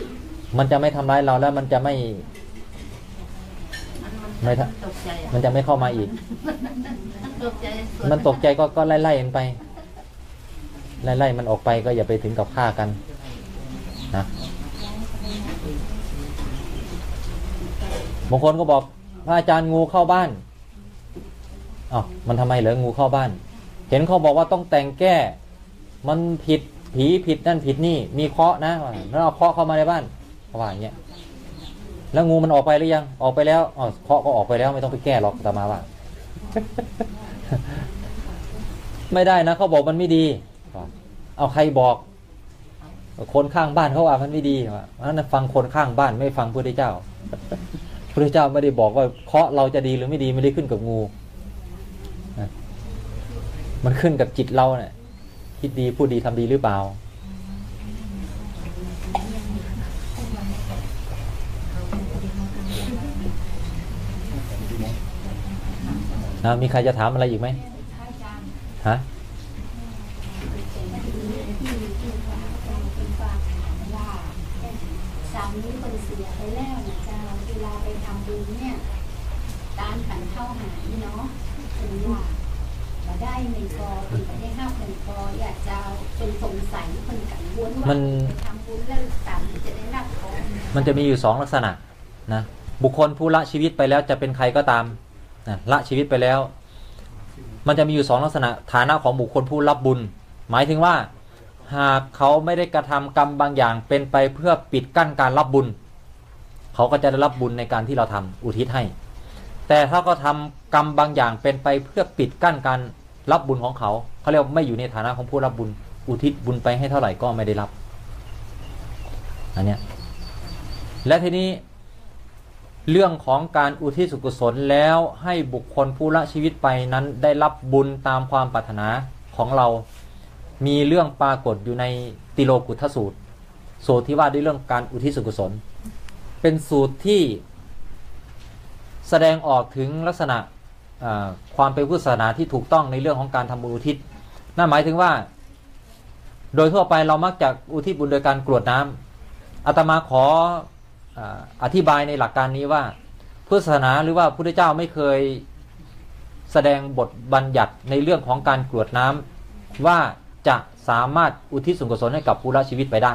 มันจะไม่ทำร้ายเราแล้วมันจะไม่มันมันไม่ทะตกใจอะมันจะไม่เข้ามาอีกมันตกใจมันตกใจก็ก็ไล่ไล่มันไป ไล่ไล่มันออกไปก็อย่าไปถึงกับฆ่ากันนะ บางคนก็บอกพระอาจารย์งูเข้าบ้านอ้าวมันทำไมเหรองูเข้าบ้าน เห็นเขาบอกว่าต้องแต่งแก้ มันผิดผีผิดนั่นผิดนี่ มีเคาะนะแล้วเอาเคาะเข้ามาในบ้านเขาว่าอย่างเงี้ยแล้วงูมันออกไปหรือยัง ออกไปแล้วอ๋อเคาะก็ออกไปแล้วไม่ต้องไปแก้หรอกอามาว่า ไม่ได้นะเขาบอกมันไม่ดี เอาใครบอก คนข้างบ้านเขาว่ามันไม่ดีว่าอันนั้นฟังคนข้างบ้านไม่ฟังพระพุทธเจ้า พระเจ้าไม่ได้บอกว่าเคาะเราจะดีหรือไม่ดีไม่ได้ขึ้นกับงู มันขึ้นกับจิตเราเนี่ยคิดดีพูดดีทำดีหรือเปล่านะมีใครจะถามอะไรอีกไหมฮะสามีคนเสียไปแล้วนะเจ้าเวลาไปทำบุญเนี่ยตามขันเข้าหานี่เนาะเป็นว่ามาได้ในกอเป็นไปได้ห้าคนกออยากจะเป็นสงสัยคนกังวลว่ามันไปทำบุญแล้วสามีจะได้รับของมันจะมีอยู่สองลักษณะนะบุคคลผู้ละชีวิตไปแล้วจะเป็นใครก็ตามนะละชีวิตไปแล้ว มันจะมีอยู่สองลักษณะฐานะของบุคคลผู้รับบุญ หมายถึงว่า หากเขาไม่ได้กระทำกรรมบางอย่างเป็นไปเพื่อปิดกั้นการรับบุญ เขาก็จะได้รับบุญในการที่เราทำอุทิศให้ แต่ถ้าเขาทำกรรมบางอย่างเป็นไปเพื่อปิดกั้นการรับบุญของเขาเขาเรียกว่าไม่อยู่ในฐานะของผู้รับบุญ อุทิศบุญไปให้เท่าไหร่ก็ไม่ได้รับอันเนี้ยและทีนี้เรื่องของการอุทิศส่วนกุศลแล้วให้บุคคลผู้ละชีวิตไปนั้นได้รับบุญตามความปรารถนาของเรา มีเรื่องปรากฏอยู่ในติโลกุทธสูตร สูตรที่ว่าด้วยเรื่องการอุทิศส่วนกุศล เป็นสูตรที่แสดงออกถึงลักษณะความเป็นพุทธศาสนาที่ถูกต้องในเรื่องของการทำบุญอุทิศนั่นหมายถึงว่า โดยทั่วไปเรามักจะอุทิศบุญโดยการกรวดน้ำอาตมาขออาอธิบายในหลักการนี้ว่าพุทธศาสนาหรือว่าพระพุทธเจ้าไม่เคยแสดงบทบัญญัติในเรื่องของการกรวดน้ำว่าจะสามารถอุทิศส่วนกุศลให้กับผู้ละชีวิตไปได้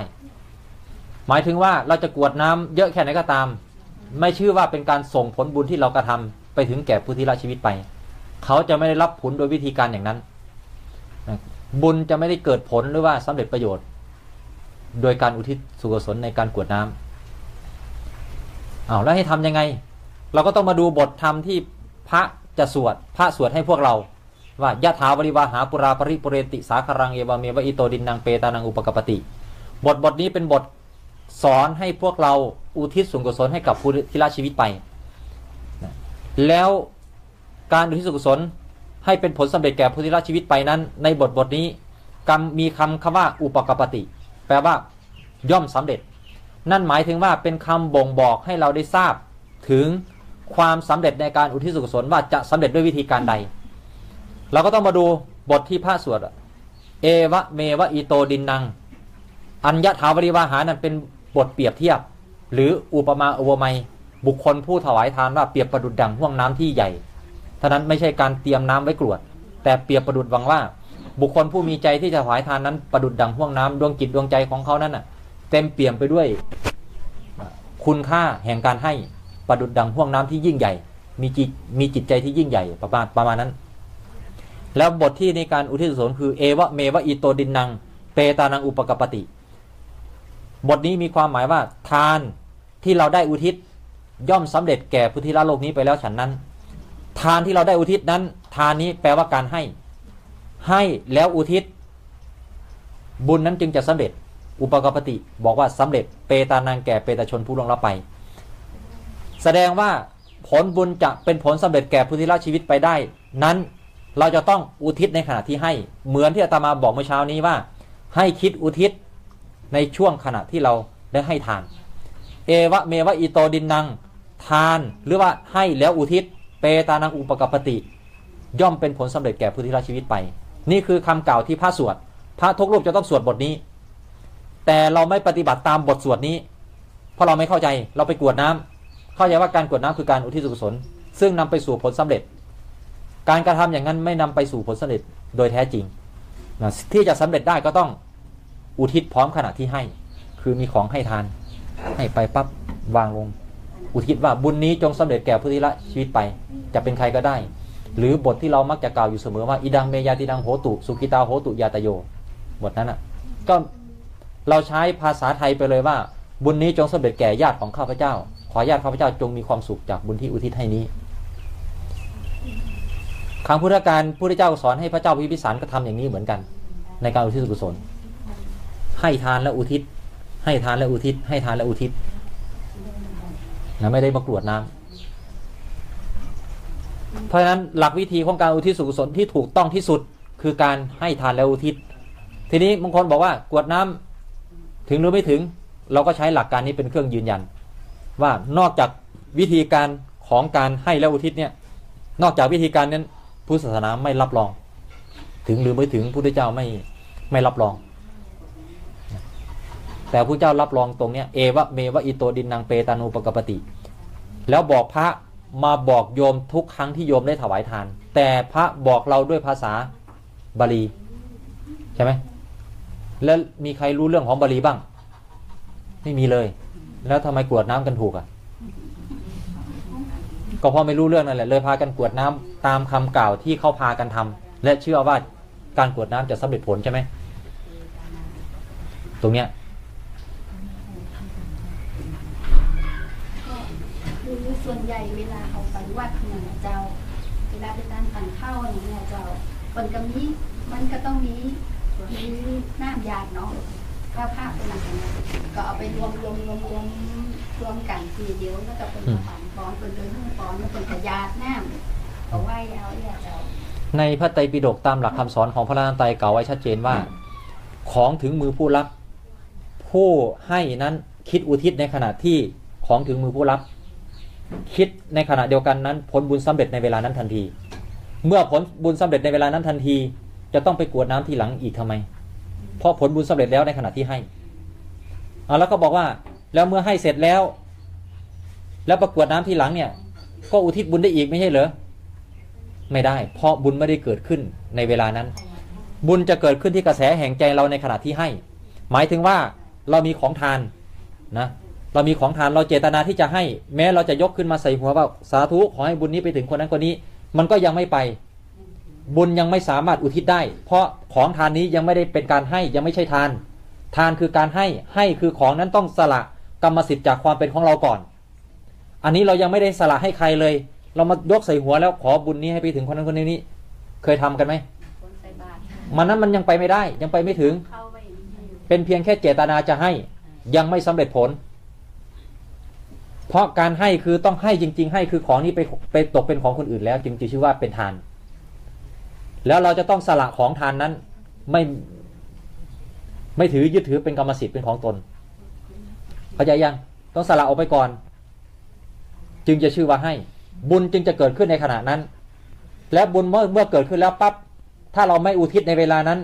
หมายถึงว่าเราจะกวดน้ำเยอะแค่ไหนก็ตาม ไม่ชื่อว่าเป็นการส่งผลบุญที่เรากระทำไปถึงแก่ผู้ที่ละชีวิตไป เขาจะไม่ได้รับผลโดยวิธีการอย่างนั้น บุญจะไม่ได้เกิดผลหรือว่าสำเร็จประโยชน์ โดยการอุทิศส่วนในการกวดน้ำอ้าแล้วให้ทำยังไง เราก็ต้องมาดูบทธรรมที่พระจะสวดพระสวดให้พวกเราว่ายะถาวริวาหาปุราปริปุเรติสาคารังเอวาเมวะอิโตดินนางเปตานังอุปกปติ บทบทนี้เป็นบท สอนให้พวกเราอุทิศส่วนกุศลให้กับผู้ที่ละชีวิตไปนะแล้วการอุทิศส่วนกุศลให้เป็นผลสำเร็จแก่ผู้ที่ละชีวิตไปนั้น ในบทบทนี้กำมีคำคำว่าอุปกปปติ แปลว่า ย่อมสำเร็จ นั่นหมายถึงว่าเป็นคำบ่งบอกให้เราได้ทราบ ถึงความสำเร็จในการอุทิศส่วนกุศลว่าจะสำเร็จด้วยวิธีการใด เราก็ต้องมาดูบทที่พระสวดเอวะเมวะอีโตดินนัง อัญญถาวริวาหานั้นเป็น บทเปรียบเทียบ หรืออุปมาอุปไมยบุคคลผู้ถวายทานว่าเปรียบประดุดดังห่วงน้ำที่ใหญ่ท่านั้นไม่ใช่การเตรียมน้ำไว้กรวด แต่เปรียบประดุดหวังว่า บุคคลผู้มีใจที่จะถวายทานนั้นประดุดดังห่วงน้ำดวงจิตดวงใจของเขานั้นน่ะ เต็มเปี่ยมไปด้วย คุณค่าแห่งการให้ประดุดดังห่วงน้ำที่ยิ่งใหญ่ มีจิตมีจิตใจที่ยิ่งใหญ่ประมาณประมาณนั้น แล้วบทที่ในการอุทิศส่วนคือเอวะเมวะอีโตดินนัง เปตานังอุปกปติ บทนี้มีความหมายว่า ทานที่เราได้อุทิศ ย่อมสำเร็จแก่ผู้ที่ละโลกนี้ไปแล้วฉันนั้น ทานที่เราได้อุทิศนั้น ทานนี้แปลว่าการให้ ให้แล้วอุทิศ บุญนั้นจึงจะสำเร็จ อุปกปปติบอกว่าสำเร็จเปตานังแก่เปตชนผู้ล่วงลับไป แสดงว่าผลบุญจะเป็นผลสำเร็จแก่ผู้ที่ละชีวิตไปได้ นั้นเราจะต้องอุทิศในขณะที่ให้ เหมือนที่อาตมาบอกเมื่อเช้านี้ว่า ให้คิดอุทิศ ในช่วงขณะที่เราได้ให้ทาน เอวะเมวะอีโตดินนัง ทานหรือว่าให้แล้วอุทิศ เปตานังอุปกปปติ ย่อมเป็นผลสำเร็จแก่ผู้ที่ละชีวิตไป นี่คือคำกล่าวที่พระสวด พระทุกรูปจะต้องสวดบทนี้ แต่เราไม่ปฏิบัติตามบทสวดนี้ เพราะเราไม่เข้าใจเราไปกวดน้ำเข้าใจว่าการกวดน้ำคือการอุทิศกุศล ซึ่งนำไปสู่ผลสำเร็จ การกระทำอย่างนั้นไม่นำไปสู่ผลสำเร็จโดยแท้จริง ที่จะสำเร็จได้ก็ต้อง อุทิศพร้อมขณะที่ให้ คือมีของให้ทาน ให้ไปปั๊บวางลง อุทิศว่าบุญนี้จงสำเร็จแก่ผู้ที่ละชีวิตไป จะเป็นใครก็ได้ หรือบทที่เรามักจะกล่าวอยู่เสมอว่าอิดังเมยาติดังโหตุสุกิตาโหตุยาตโย บทนั้นอะ ก็เราใช้ภาษาไทยไปเลยว่า บุญนี้จงสำเร็จแก่ญาติของข้าพเจ้า ขอญาติข้าพเจ้าจงมีความสุขจากบุญที่อุทิศให้นี้ครั้งพุทธการพุทธเจ้าสอนให้พระเจ้าพิพิสารก็ทำอย่างนี้เหมือนกัน ในการอุทิศกุศล ให้ทานและอุทิศ ให้ทานและอุทิศ ให้ทานและอุทิศนะไม่ได้มากรวดน้ำเพราะฉะนั้นหลักวิธีของการอุทิศส่วนกุศลที่ถูกต้องที่สุดคือการให้ทานและอุทิศ ทีนี้บางคนบอกว่ากรวดน้ำถึงหรือไม่ถึง เราก็ใช้หลักการนี้เป็นเครื่องยืนยัน ว่านอกจากวิธีการของการให้และอุทิศเนี่ยนอกจากวิธีการนั้นพุทธศาสนาไม่รับรอง ถึงหรือไม่ถึงพุทธเจ้าไม่ไม่รับรอง แต่พระเจ้ารับรองตรงเนี้ยเอวะเมวะอิโตดินนางเปตานูปกปติ แล้วบอกพระมาบอกโยมทุกครั้งที่โยมได้ถวายทาน แต่พระบอกเราด้วยภาษาบาลีใช่ไหมแล้วมีใครรู้เรื่องของบาลีบ้าง ไม่มีเลย แล้วทำไมกวดน้ำกันถูกอะ ก็เพราะไม่รู้เรื่องนั่นแหละเลยพากันกวดน้ำตามคำกล่าวที่เขาพากันทำและเชื่อว่าการกวดน้ำจะสำเร็จผลใช่ไหมตรงเนี้ย คือส่วนใหญ่เวลาเขาไปวัดเนี่ยนะเจ้า เวลาไปการตันเข้าอย่างเงี้ยเจ้าคนก็มีมันก็ต้องมีมีน้ำยาดเนาะข้าวผ้าเป็นหลักอย่างเงี้ยก็เอาไปรวมรวมรวมรวมรวมกันทีเดียวแล้วก็เป็นกระป๋องปอนเป็นเป็นปอนแล้วเป็นกระยาดน้ำเอาไว้เอาเนี่ยเจ้าในพระไตรปิฎกตามหลักคำสอนของพระนันตรัยกล่าวไว้ชัดเจนว่า ของถึงมือผู้รับ ผู้ให้นั้นคิดอุทิศในขณะที่ของถึงมือผู้รับ คิดในขณะเดียวกันนั้น ผลบุญสำเร็จในเวลานั้นทันที เมื่อผลบุญสำเร็จในเวลานั้นทันที จะต้องไปกวดน้ำทีหลังอีกทำไม เพราะผลบุญสำเร็จแล้วในขณะที่ให้เอาแล้วก็บอกว่าแล้วเมื่อให้เสร็จแล้ว แล้วประกวดน้ำทีหลังเนี่ย ก็อุทิศบุญได้อีกไม่ใช่เหรอไม่ได้ เพราะบุญไม่ได้เกิดขึ้นในเวลานั้น บุญจะเกิดขึ้นที่กระแสแห่งใจเราในขณะที่ให้ หมายถึงว่าเรามีของทานนะ เรามีของทานเราเจตนาที่จะให้ แม้เราจะยกขึ้นมาใส่หัวว่าสาธุขอให้บุญนี้ไปถึงคนนั้นคนนี้ มันก็ยังไม่ไป บุญยังไม่สามารถอุทิศได้ เพราะของทานนี้ยังไม่ได้เป็นการให้ยังไม่ใช่ทาน ทานคือการให้ให้คือของนั้นต้องสละกรรมสิทธิ์จากความเป็นของเราก่อน อันนี้เรายังไม่ได้สละให้ใครเลย เรามายกใส่หัวแล้วขอบุญนี้ให้ไปถึงคนนั้นคนนี้นี่เคยทำกันไหมคนใส่บาตรมันนั้นมันยังไปไม่ได้ ยังไปไม่ถึงเข้าไปให้เป็นเพียงแค่เจตนาจะให้ ยังไม่สำเร็จผล เพราะการให้คือต้องให้จริง ๆ ให้คือของนี้ไปไปตกเป็นของคนอื่นแล้ว จึงจะชื่อว่าเป็นทาน แล้วเราจะต้องสละของทานนั้นไม่ไม่ถือยึดถือเป็นกรรมสิทธิ์เป็นของตนเข้าใจยังต้องสละออกไปก่อน จึงจะชื่อว่าให้ บุญจึงจะเกิดขึ้นในขณะนั้น และบุญเมื่อเมื่อเกิดขึ้นแล้วปั๊บถ้าเราไม่อุทิศในเวลานั้น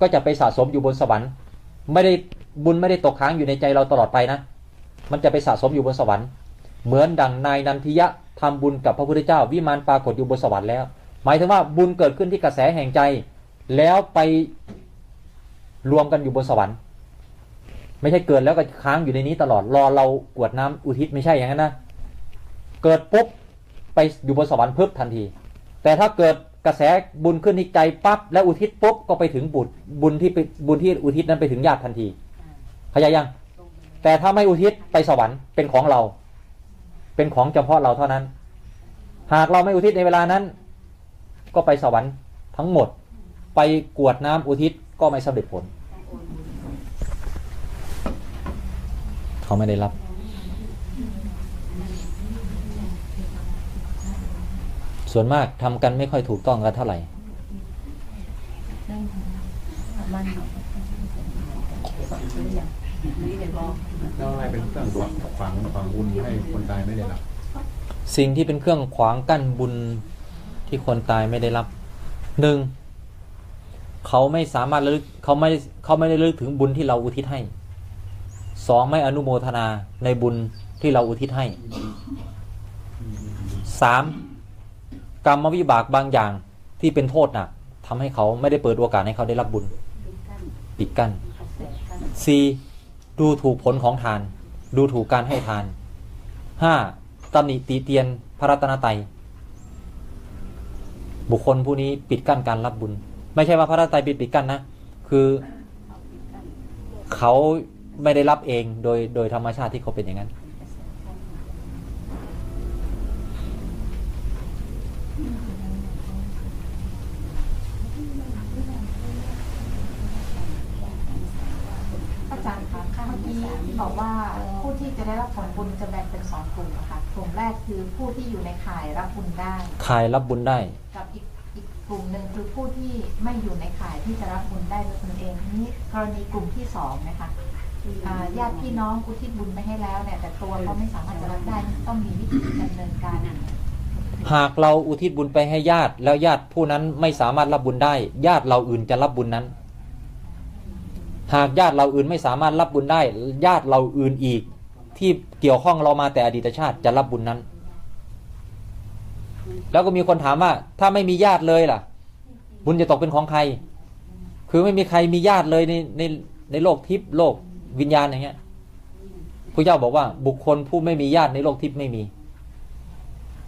ก็จะไปสะสมอยู่บนสวรรค์ ไม่ได้บุญไม่ได้ตกค้างอยู่ในใจเราตลอดไปนะ มันจะไปสะสมอยู่บนสวรรค์ เหมือนดังนายนันทิยะทำบุญกับพระพุทธเจ้า วิมานปรากฏอยู่บนสวรรค์แล้ว หมายถึงว่าบุญเกิดขึ้นที่กระแสแห่งใจ แล้วไปรวมกันอยู่บนสวรรค์ ไม่ใช่เกิดแล้วก็ค้างอยู่ในนี้ตลอดรอเรากรวดน้ำอุทิศไม่ใช่อย่างนั้นนะเกิดปุ๊บไปอยู่บนสวรรค์พึบทันที แต่ถ้าเกิดกระแสบุญขึ้นที่ใจปั๊บแล้วอุทิศปุ๊บก็ไปถึงบุญบุญที่ไปบุญที่อุทิศนั้นไปถึงญาติทันทีเข้าใจยัง แต่ถ้าไม่อุทิศไปสวรรค์เป็นของเรา เป็นของเฉพาะเราเท่านั้น หากเราไม่อุทิศในเวลานั้น ก็ไปสวรรค์ทั้งหมด ไปกวดน้ำอุทิศก็ไม่สำเร็จผล เขาไม่ได้รับ ส่วนมากทำกันไม่ค่อยถูกต้องกันเท่าไหร่ แล้วอะไรเป็นเครื่องขวางขวางขวางบุญให้คนตายไม่ได้รับ สิ่งที่เป็นเครื่องขวางกั้นบุญที่คนตายไม่ได้รับหนึ่งเขาไม่สามารถระลึกเขาไม่เขาไม่ได้ระลึกถึงบุญที่เราอุทิศให้สองไม่อนุโมทนาในบุญที่เราอุทิศให้สามกรรมวิบากบางอย่างที่เป็นโทษหนักทำให้เขาไม่ได้เปิดโอกาสให้เขาได้รับบุญ ปิดกั้นสี่ ดูถูกผลของทาน ดูถูกการให้ทานห้าตำหนิตีเตียนพระรัตนตรัยบุคคลผู้นี้ปิดกั้นการรับบุญ ไม่ใช่ว่าพระรัตนตรัยปิดปิดกั้นนะ คือ เขาไม่ได้รับเองโดยโดยธรรมชาติที่เขาเป็นอย่างนั้น อาจารย์คะ เมื่อกี้บอกว่าผู้ที่จะได้รับผลบุญจะแบ่งเป็นสองกลุ่มนะคะกลุ่มแรกคือผู้ที่อยู่ในข่ายรับบุญได้คายรับบุญได้ กับอีกอีกกลุ่มหนึ่งคือผู้ที่ไม่อยู่ในข่ายที่จะรับบุญได้ด้วยตนเองทีนี้กรณีกลุ่มที่สองนะคะอ่าญาติพี่น้องอุทิศบุญไปให้แล้วเนี่ยแต่ตัวเขาไม่สามารถจะรับได้ต้องมีวิธีดำเนินการหากเราอุทิศบุญไปให้ญาติ แล้วญาติผู้นั้นไม่สามารถรับบุญได้ ญาติเราอื่นจะรับบุญนั้น หากญาติเราอื่นไม่สามารถรับบุญได้ ญาติเราอื่นอีก ที่เกี่ยวข้องเรามาแต่อดีตชาติจะรับบุญนั้น แล้วก็มีคนถามว่า ถ้าไม่มีญาติเลยล่ะ บุญจะตกเป็นของใคร คือไม่มีใครมีญาติเลยในในในโลกทิพย์โลกวิญญาณอย่างเงี้ยพระเจ้าบอกว่า บุคคลผู้ไม่มีญาติในโลกทิพย์ไม่มี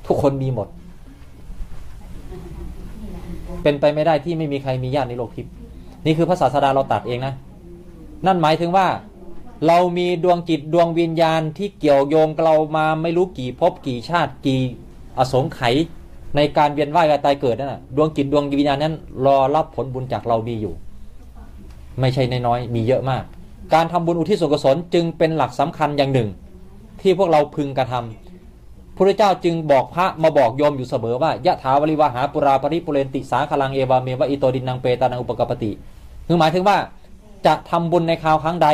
ทุกคนมีหมด เป็นไปไม่ได้ที่ไม่มีใครมีญาติในโลกทิพย์นี่คือพระศาสดาเราตัดเองนะ นั่นหมายถึงว่า เรามีดวงจิตดวงวิญญาณที่เกี่ยวโยงกับเรามาไม่รู้กี่ภพกี่ชาติกี่อสงไขยในการเวียนว่ายตายเกิดนั่นนะดวงจิตดวงวิญญาณนั้น รอรับผลบุญจากเรามีอยู่ ไม่ใช่น้อยมีเยอะมาก การทำบุญอุทิศส่วนกุศลจึงเป็นหลักสำคัญอย่างหนึ่ง ที่พวกเราพึงกระทำพระเจ้าจึงบอกพระมาบอกโยมอยู่เสมอว่ายะถาวริวหาปุราปริปุเรนติสาคลังเอวาเมวะอิโตดินังเปตานังอุปกปติคือหมายถึงว่า จะทำบุญในคราวครั้งใด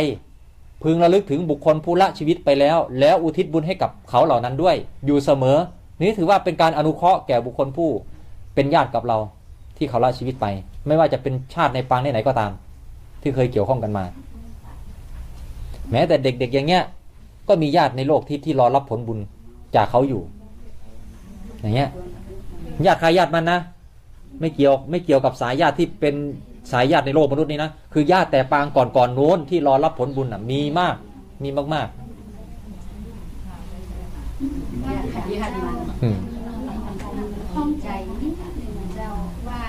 พึงระลึกถึงบุคคลผู้ละชีวิตไปแล้ว แล้วอุทิศบุญให้กับเขาเหล่านั้นด้วย อยู่เสมอ นี่ถือว่าเป็นการอนุเคราะห์แก่บุคคลผู้เป็นญาติกับเราที่เขาละชีวิตไป ไม่ว่าจะเป็นชาติในปางไหนก็ตาม ที่เคยเกี่ยวข้องกันมา แม้แต่เด็กๆอย่างเงี้ย ก็มีญาติในโลกที่ที่รอรับผลบุญจากเขาอยู่ อย่างเงี้ยญาติใครญาติมันนะไม่เกี่ยวไม่เกี่ยวกับสายญาติที่เป็น สายญาติในโลกมนุษย์นี่นะคือญาติแต่ปางก่อนก่อนๆโน้นที่รอรับผลบุญอะมีมาก มีมากญาติมันๆอืมข้องใจนิดหนึ่งเจ้าว่า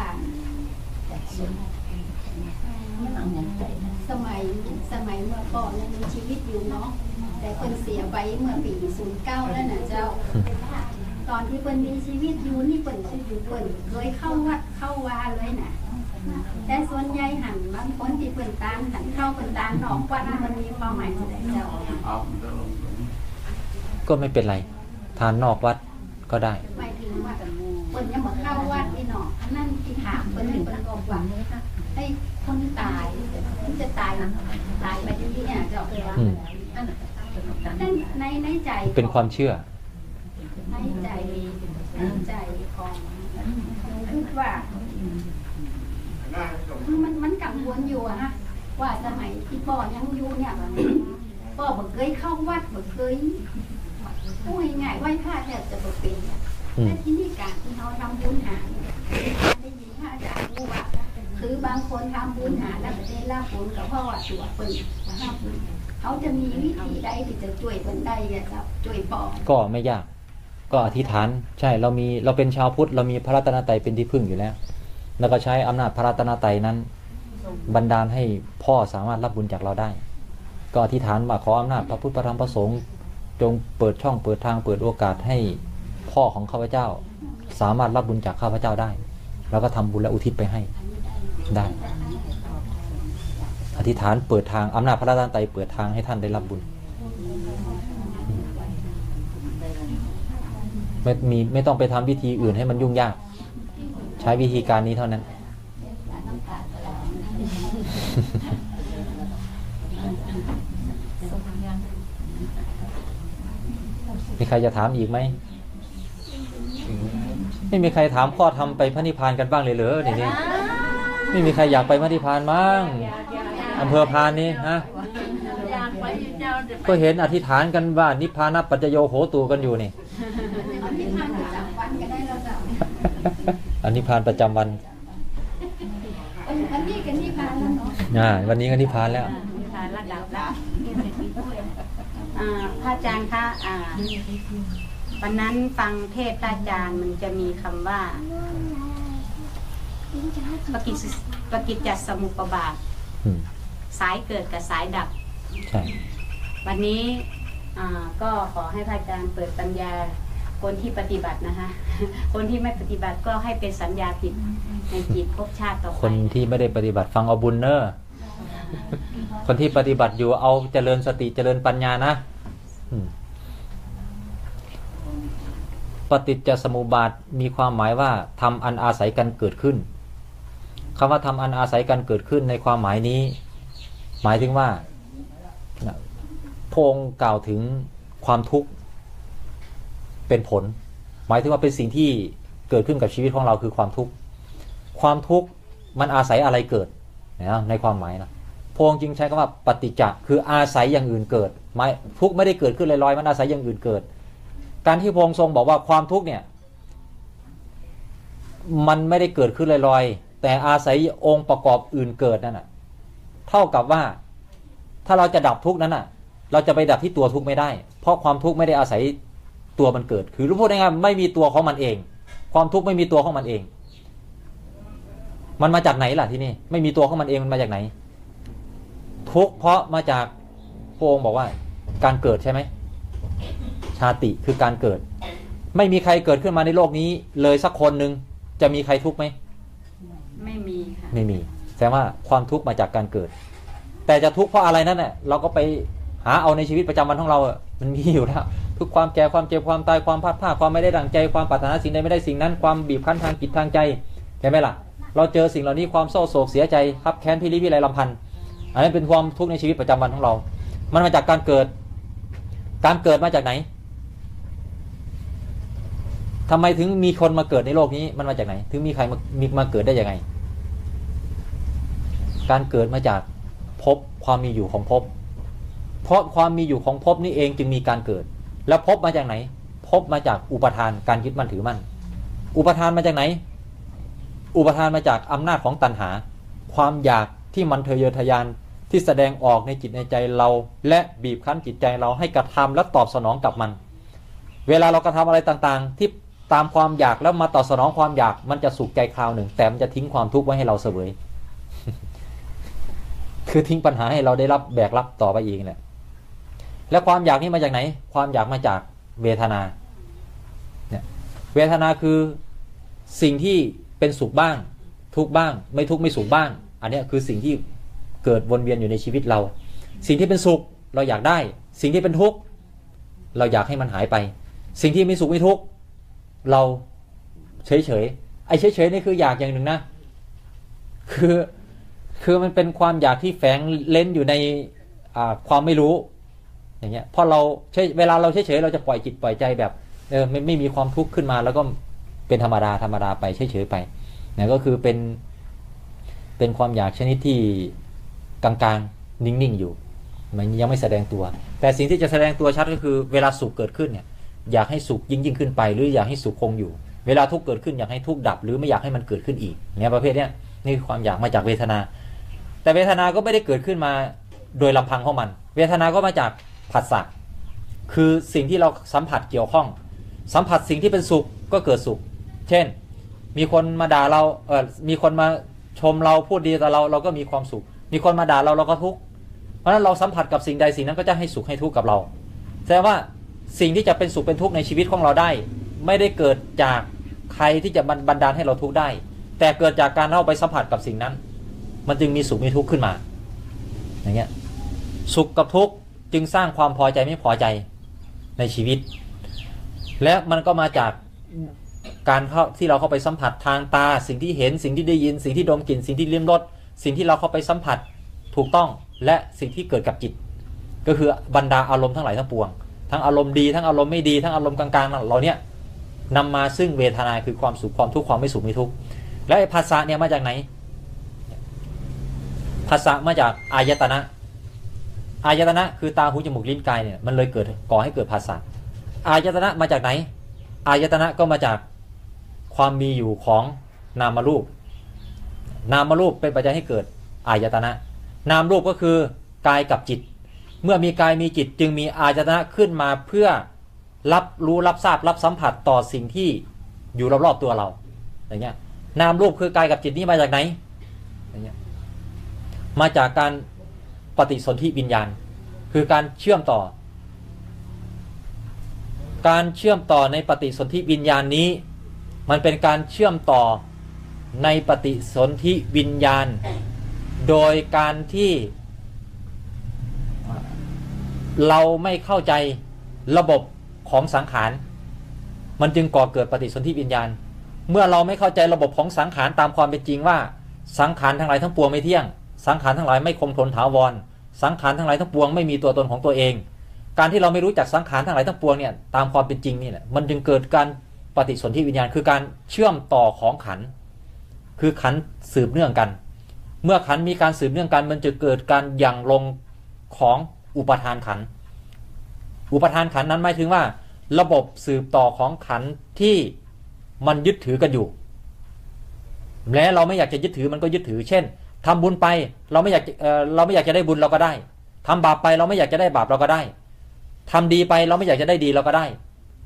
สมัยสมัยเมื่อก่อนเนี่ยมีชีวิตอยู่เนาะแต่เพิ่นเสียไปเมื่อปี09แล้วนะเจ้า ตอนที่เพิ่นมีชีวิตอยู่นี่เพิ่นชื่ออยู่เพิ่นเคยเข้าวัดเข้าวาเลยนะ แต่ส่วนใหญ่หันบางคนที่เพิ่นตามหันเข้าเพิ่นตามนอกวัดมันมีความหมายอะไรเจ้าเอาแล้วลงก็ไม่เป็นไร ทานนอกวัดก็ได้หมายถึงว่าเพิ่นยังบ่เข้าวัดนี่เนาะอันนั้นที่ถามเพิ่นเพิ่นบอกว่าไอ้คนตายมันจะตายตายไปที่เนี่ยเจ้าเคยว่าอืมในในในใจเป็นความเชื่อ ในใจในใจของคิดว่า คือมันมันกังวลอยู่อะฮะว่าสมัยที่พ่อยังอยู่เนี่ยพ่อบ่เคยเข้าวัดบ่เคยพูดง่ายๆไหว้พระแทบจะบ่เป็นอะอืมและที่นี่การที่เขาทำบุญหาเนี่ยได้ยินพระอาจารย์พูดว่าคือบางคนทำบุญหาแล้วไม่ได้รับผลกับเพราะว่าตัวเปินเขาจะมีวิธีใดที่จะช่วยคนได้อะครับช่วยปอก็ไม่ยาก ก็อธิษฐาน ใช่เรามีเราเป็นชาวพุทธเรามีพระรัตนตรัยเป็นที่พึ่งอยู่แล้ว แล้วก็ใช้อำนาจพระรัตนตรัยนั้น บันดาลให้พ่อสามารถรับบุญจากเราได้ ก็อธิษฐานว่าขออำนาจพระพุทธพระธรรมพระสงฆ์จงเปิดช่องเปิดทางเปิดโอกาสให้พ่อของข้าพเจ้า สามารถรับบุญจากข้าพเจ้าได้ แล้วก็ทำบุญและอุทิศไปให้ได้ อธิษฐานเปิดทางอำนาจพระรัตนตรัยเปิดทางให้ท่านได้รับบุญ ไม่มีไม่ต้องไปทำวิธีอื่นให้มันยุ่งยาก ช้วิธีการนี้เท่านั้น มีใครจะถามอีกไหม ไม่มีใครถามพ่อทำไปพระนิพพานกันบ้างเลยเหรอเดี๋ยวนี้ ไม่มีใครอยากไปพระนิพพานมั้งอำเภอพานนี่ฮะก็เห็นอธิษฐานกันว่านิพพานปัจจโยโหตูกันอยู่นี่อาที่ทานประจำวันก็ได้แล้วจ้ะ นนิพพานประจำวันวันวันนี้กันนี่พานแล้วเนาะอ่าวันนี้ก็นิพพานแล้วระดับละอ่าพระอาจารย์คะอ่าวันนั้นฟังเทศน์พระอาจารย์มันจะมีคำว่าปกิจปกิจจสมุปบาทอืมสายเกิดกับสายดับใช่วันนี้อ่าก็ขอให้พระอาจารย์เปิดปัญญา คนที่ปฏิบัตินะคะคนที่ไม่ปฏิบัติก็ให้เป็นสัญญาผิดในจิตภพชาติต่อไปคนที่ไม่ได้ปฏิบัติฟังเอาบุญเนอะคนที่ปฏิบัติอยู่เอาเจริญสติเจริญปัญญานะปฏิจจสมุปบาทมีความหมายว่าทำอันอาศัยกันเกิดขึ้นคำว่าทำอันอาศัยกันเกิดขึ้นในความหมายนี้ หมายถึงว่าพงกล่าวถึงความทุกข์ เป็นผล หมายถึงว่าเป็นสิ่งที่เกิดขึ้นกับชีวิตของเราคือความทุกข์ความทุกข์มันอาศัยอะไรเกิดนะในความหมายนะพงค์จึงใช้คำว่าปฏิจจคืออาศัยอย่างอื่นเกิดไม่ทุกข์ไม่ได้เกิดขึ้นลอยๆมันอาศัยอย่างอื่นเกิด การที่พงค์ทรงบอกว่าความทุกข์เนี่ยมันไม่ได้เกิดขึ้นลอยๆแต่อาศัยองค์ประกอบอื่นเกิดนั่นน่ะเท่ากับว่าถ้าเราจะดับทุกข์นั้นน่ะ เราจะไปดับที่ตัวทุกข์ไม่ได้ เพราะความทุกข์ไม่ได้อาศัย ตัวมันเกิด คือรู้พูดง่ายๆไม่มีตัวของมันเอง ความทุกข์ไม่มีตัวของมันเอง มันมาจากไหนล่ะที่นี่ ไม่มีตัวของมันเองมันมาจากไหน ทุกข์เพราะมาจากพระองค์บอกว่า การเกิดใช่ไหมชาติคือการเกิด ไม่มีใครเกิดขึ้นมาในโลกนี้ เลยสักคนหนึ่งจะมีใครทุกข์ไหมไม่มีค่ะไม่มีแสดงว่าความทุกข์มาจากการเกิด แต่จะทุกข์เพราะอะไรนั่นแหละเราก็ไปหาเอาในชีวิตประจำวันของเราอะมันมีอยู่แล้ว ทุกความแก่ความเจ็บความตายความพลาดพลาดความไม่ได้ดั่งใจความปรารถนาสิ่งใดไม่ได้สิ่งนั้นความบีบคั้นทางจิตทางใจใช่ไหมล่ะ เราเจอสิ่งเหล่านี้ความเศร้าโศกเสียใจครับแค้นพิริพิไรลำพันธ์อันนั้นเป็นความทุกข์ในชีวิตประจำวันของเรา มันมาจากการเกิด การเกิดมาจากไหนทำไมถึงมีคนมาเกิดในโลกนี้มันมาจากไหน ถึงมีใครมามีมาเกิดได้ยังไง การเกิดมาจากภพความมีอยู่ของภพเพราะความมีอยู่ของภพนี่เองจึงมีการเกิด แล้วภพมาจากไหนภพมาจากอุปทานการยึดมั่นถือมั่น อุปทานมาจากไหน อุปทานมาจากอำนาจของตัณหา ความอยากที่มันเทะเยอทะยานที่แสดงออกในจิตในใจเรา และบีบคั้นจิตใจเราให้กระทำและตอบสนองกับมัน เวลาเรากระทำอะไรต่างๆ ที่ตามความอยากแล้วมาตอบสนองความอยากมันจะสุขใจคราวหนึ่ง แต่มันจะทิ้งความทุกข์ไว้ให้เราเสวยคือทิ้งปัญหาให้เราได้รับแบกรับต่อไปอีกแหละ แล้วความอยากนี้มาจากไหน ความอยากมาจากเวทนาเนี่ยเวทนาคือสิ่งที่เป็นสุขบ้าง ทุกบ้าง ไม่ทุกไม่สุขบ้าง อันนี้คือสิ่งที่เกิดวนเวียนอยู่ในชีวิตเรา สิ่งที่เป็นสุขเราอยากได้ สิ่งที่เป็นทุกข์เราอยากให้มันหายไป สิ่งที่ไม่สุขไม่ทุกข์เราเฉยเฉยๆไอ้เฉยเฉยๆนี่คืออยากอย่างหนึ่งนะ คือคือมันเป็นความอยากที่แฝงเล่นอยู่ในความไม่รู้ อย่างเงี้ยพอเราเฉยเวลาเราเฉยเฉยๆเราจะปล่อยจิตปล่อยใจแบบเออไม่ไม่มีความทุกข์ขึ้นมา แล้วก็เป็นธรรมดาธรรมดาไปเฉยเฉยๆไปนะก็คือเป็นเป็นความอยากชนิดที่กลางๆนิ่งๆอยู่ มันยังไม่แสดงตัว แต่สิ่งที่จะแสดงตัวชัดก็คือ เวลาสุขเกิดขึ้นเนี่ยอยากให้สุขยิ่งยิ่งขึ้นไป หรืออยากให้สุขคงอยู่ เวลาทุกข์เกิดขึ้นอยากให้ทุกข์ดับ หรือไม่อยากให้มันเกิดขึ้นอีกเนี่ยประเภทเนี้ยนี่คือความอยากมาจากเวทนา แต่เวทนาก็ไม่ได้เกิดขึ้นมาโดยลำพังของมัน เวทนาก็มาจาก ผัสสะคือสิ่งที่เราสัมผัสเกี่ยวข้อง สัมผัสสิ่งที่เป็นสุขก็เกิดสุข เช่น มีคนมาด่าเราเออมีคนมาชมเราพูดดีต่อเราเราก็มีความสุข มีคนมาด่าเราเราก็ทุกข์เพราะฉะนั้นเราสัมผัสกับสิ่งใดสิ่งนั้นก็จะให้สุขให้ทุกข์กับเราแสดงว่าสิ่งที่จะเป็นสุขเป็นทุกข์ในชีวิตของเราได้ ไม่ได้เกิดจากใครที่จะบันดาลให้เราทุกข์ได้ แต่เกิดจากการเราไปสัมผัสกับสิ่งนั้น มันจึงมีสุขมีทุกข์ขึ้นมา อย่างเงี้ยสุขกับทุกข์ จึงสร้างความพอใจไม่พอใจในชีวิต และมันก็มาจากการเข้าที่เราเข้าไปสัมผัสทางตา สิ่งที่เห็นสิ่งที่ได้ยิน สิ่งที่ดมกลิ่นสิ่งที่ลิ้มรสสิ่งที่เราเข้าไปสัมผัสถูกต้องและสิ่งที่เกิดกับจิต ก็คือบรรดาอารมณ์ทั้งหลายทั้งปวง ทั้งอารมณ์ดีทั้งอารมณ์ไม่ดีทั้งอารมณ์กลางๆเราเนี่ยนำมาซึ่งเวทนาคือความสุขความทุกข์ความไม่สุขไม่ทุกข์และภาษาเนี่ยมาจากไหนภาษามาจากอายตนะ อายตนะคือตาหูจมูกลิ้นกายเนี่ยมันเลยเกิดก่อให้เกิดภาษาอายตนะมาจากไหน อายตนะก็มาจากความมีอยู่ของนามรูป นามรูปเป็นปัจจัยให้เกิดอายตนะ นามรูปก็คือกายกับจิต เมื่อมีกายมีจิตจึงมีอายตนะขึ้นมาเพื่อรับรู้รับทราบรับสัมผัสต่อสิ่งที่อยู่รอบๆตัวเราอย่างเงี้ยนามรูปคือกายกับจิตนี่มาจากไหนอย่างเงี้ยมาจากการ ปฏิสนธิวิญญาณ คือการเชื่อมต่อ การเชื่อมต่อในปฏิสนธิวิญญาณนี้ มันเป็นการเชื่อมต่อในปฏิสนธิวิญญาณ โดยการที่เราไม่เข้าใจระบบของสังขาร มันจึงก่อเกิดปฏิสนธิวิญญาณ เมื่อเราไม่เข้าใจระบบของสังขารตามความเป็นจริงว่า สังขารทั้งหลายทั้งปวงไม่เที่ยง สังขารทั้งหลายไม่คงทนถาวร สังขารทั้งหลายทั้งปวงไม่มีตัวตนของตัวเอง การที่เราไม่รู้จักสังขารทั้งหลายทั้งปวงเนี่ยตามความเป็นจริงนี่แหละมันจึงเกิดการปฏิสนธิวิญญาณ คือการเชื่อมต่อของขัน คือขันสืบเนื่องกัน เมื่อขันมีการสืบเนื่องกัน มันจะเกิดการยั่งลงของอุปทานขัน อุปทานขันนั้นหมายถึงว่า ระบบสืบต่อของขันที่มันยึดถือกันอยู่แม้เราไม่อยากจะยึดถือมันก็ยึดถือ เช่น ทำบุญไปเราไม่อยากเเราไม่อยากจะได้บุญเราก็ได้ทำบาปไปเราไม่อยากจะได้บาปเราก็ได้ทำดีไปเราไม่อยากจะได้ดีเราก็ได้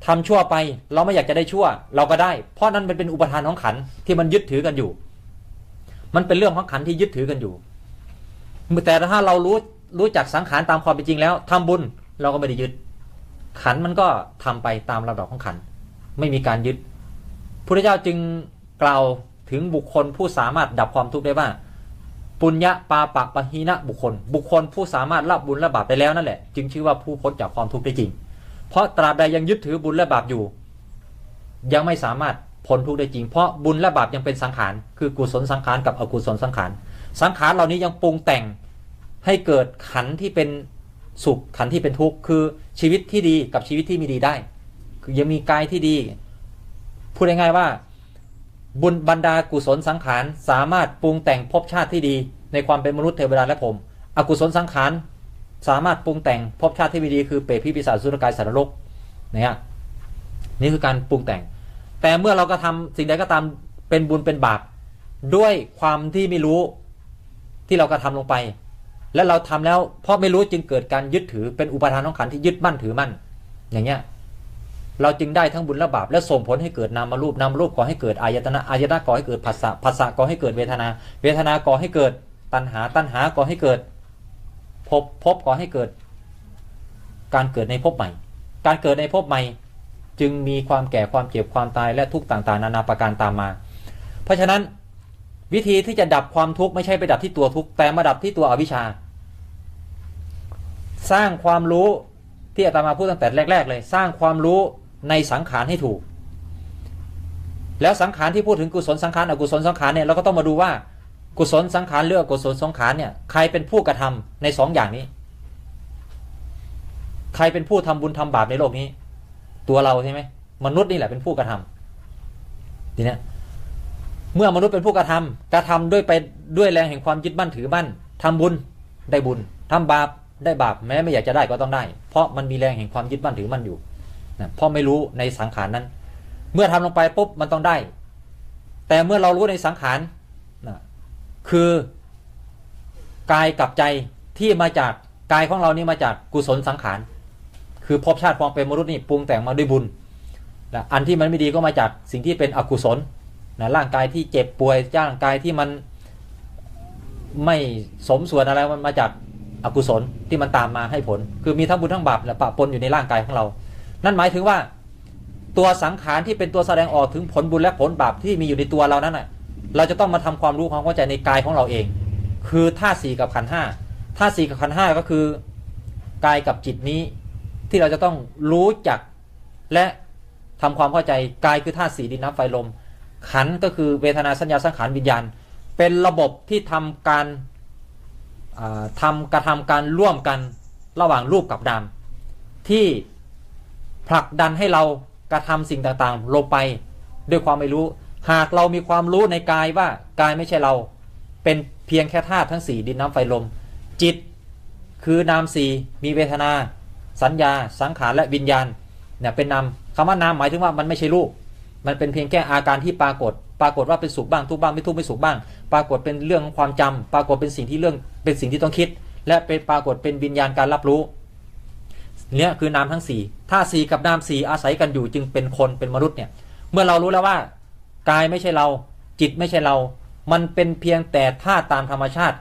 ทำชั่วไปเราไม่อยากจะได้ชั่ว เราก็ได้ เพราะนั้นมันเป็นอุปทานของขันที่มันยึดถือกันอยู่ มันเป็นเรื่องของขันที่ยึดถือกันอยู่ แต่ถ้าเรารู้รู้จักสังขารตามความเป็นจริงแล้วทำบุญเราก็ไม่ได้ยึด ขันมันก็ทำไปตามระดับของขัน ไม่มีการยึดพุทธเจ้าจึงกล่าวถึงบุคคลผู้สามารถดับความทุกข์ได้ว่า ปุญญาปาปะปะหีนะบุคคล บุคคลผู้สามารถละบุญละบาปได้แล้วนั่นแหละ จึงชื่อว่าผู้พ้นจากความทุกข์ได้จริง เพราะตราบใดยังยึดถือบุญและบาปอยู่ ยังไม่สามารถพ้นทุกข์ได้จริง เพราะบุญและบาปยังเป็นสังขาร คือกุศลสังขารกับอกุศลสังขาร สังขารเหล่านี้ยังปรุงแต่งให้เกิดขันที่เป็นสุขขันที่เป็นทุกข์คือชีวิตที่ดีกับชีวิตที่ไม่ดีได้ คือยังมีกายที่ดี พูดง่ายๆว่า บุญบรรดากุศลสังขารสามารถปรุงแต่งภพชาติที่ดี ในความเป็นมนุษย์เทวดาและผม อกุศลสังขารสามารถปรุงแต่งภพชาติที่ไม่ดี คือเปรตพิปิศาจสุรกายสัตว์นรกนี่ยนี่คือการปรุงแต่ง แต่เมื่อเราก็ทำสิ่งใดก็ตามเป็นบุญเป็นบาป ด้วยความที่ไม่รู้ที่เรากระทำลงไป และเราทำแล้วเพราะไม่รู้จึงเกิดการยึดถือเป็นอุปทานของขันที่ยึดมั่นถือมั่น อย่างเงี้ย เราจึงได้ทั้งบุญและบาปและส่งผลให้เกิดนามารูปนามรูปก่อให้เกิดอายตนะอายตนะก่อให้เกิดภาษะภาษะก่อให้เกิดเวทนา เวทนาก่อให้เกิดตัณหาตัณหาก่อให้เกิดพภพบก่อให้เกิด การเกิดในภพใหม่ การเกิดในภพใหม่ จึงมีความแก่ความเจ็บความตายและทุกข์ต่างๆ นานาประการตามมา เพราะฉะนั้นวิธีที่จะดับความทุกข์ไม่ใช่ไปดับที่ตัวทุกข์แต่มาดับที่ตัวอวิชชา สร้างความรู้ที่อาตมาพูดตั้งแต่แรก ๆ เลย สร้างความรู้ ในสังขารให้ถูก แล้วสังขารที่พูดถึงกุศลสังขารอกุศลสังขารเนี่ยเราก็ต้องมาดูว่ากุศลสังขารหรืออกุศลสังขารเนี่ยใครเป็นผู้กระทำในสองอย่างนี้ ใครเป็นผู้ทำบุญทำบาปในโลกนี้ ตัวเราใช่ไหมมนุษย์นี่แหละเป็นผู้กระทำทีเนี้ยเมื่อมนุษย์เป็นผู้กระทำกระทำด้วยไปด้วยแรงแห่งความยึดมั่นถือมั่นทำบุญได้บุญทำบาปได้บาปแม้ไม่อยากจะได้ก็ต้องได้ เพราะมันมีแรงแห่งความยึดมั่นถือมั่นอยู่ นะเพราะไม่รู้ในสังขารนั้น เมื่อทำลงไปปุ๊บมันต้องได้ แต่เมื่อเรารู้ในสังขารนะคือกายกับใจที่มาจากกายของเรานี่มาจากกุศลสังขาร คือภพชาติความเป็นมนุษย์นี่ปรุงแต่งมาด้วยบุญนะอันที่มันไม่ดีก็มาจากสิ่งที่เป็นอกุศลนะร่างกายที่เจ็บป่วยร่างกายที่มันไม่สมส่วนอะไรมันมาจากอกุศลที่มันตามมาให้ผล คือมีทั้งบุญทั้งบาปและปะปนอยู่ในร่างกายของเรา นั่นหมายถึงว่า ตัวสังขารที่เป็นตัวแสดงออกถึงผลบุญและผลบาปที่มีอยู่ในตัวเรานั้นน่ะ เราจะต้องมาทำความรู้ความเข้าใจในกายของเราเอง คือธาสี่กับขันห้าธาสี่กับขันห้าก็คือกายกับจิตนี้ ที่เราจะต้องรู้จักและทำความเข้าใจกายคือธาสี่ดินน้ำไฟลม ขันก็คือเวทนาสัญญาสังขารวิญญาณ เป็นระบบที่ทำการอ่าทำกระทำการร่วมกันระหว่างรูปกับนามที่ ผลักดันให้เรากระทำสิ่งต่างๆลงไป ด้วยความไม่รู้ หากเรามีความรู้ในกายว่ากายไม่ใช่เรา เป็นเพียงแค่ธาตุทั้งสี่ดินน้ำไฟลม จิต คือนามสี่มีเวทนา สัญญา สังขารและวิญญาณเนี่ยเป็นนามคำว่านามหมายถึงว่ามันไม่ใช่รูป มันเป็นเพียงแค่อาการที่ปรากฏ ปรากฏว่าเป็นสุขบ้างทุกบ้างไม่ทุกไม่สุขบ้าง ปรากฏเป็นเรื่องของความจำปรากฏเป็นสิ่งที่เรื่องเป็นสิ่งที่ต้องคิด และเป็นปรากฏเป็นวิญญาณการรับรู้ เนี่ยคือนามทั้งสี่ถ้าสี่กับนามสี่อาศัยกันอยู่จึงเป็นคนเป็นมนุษย์เนี่ยเมื่อเรารู้แล้วว่ากายไม่ใช่เรา จิตไม่ใช่เรา มันเป็นเพียงแต่ธาตุตามธรรมชาติ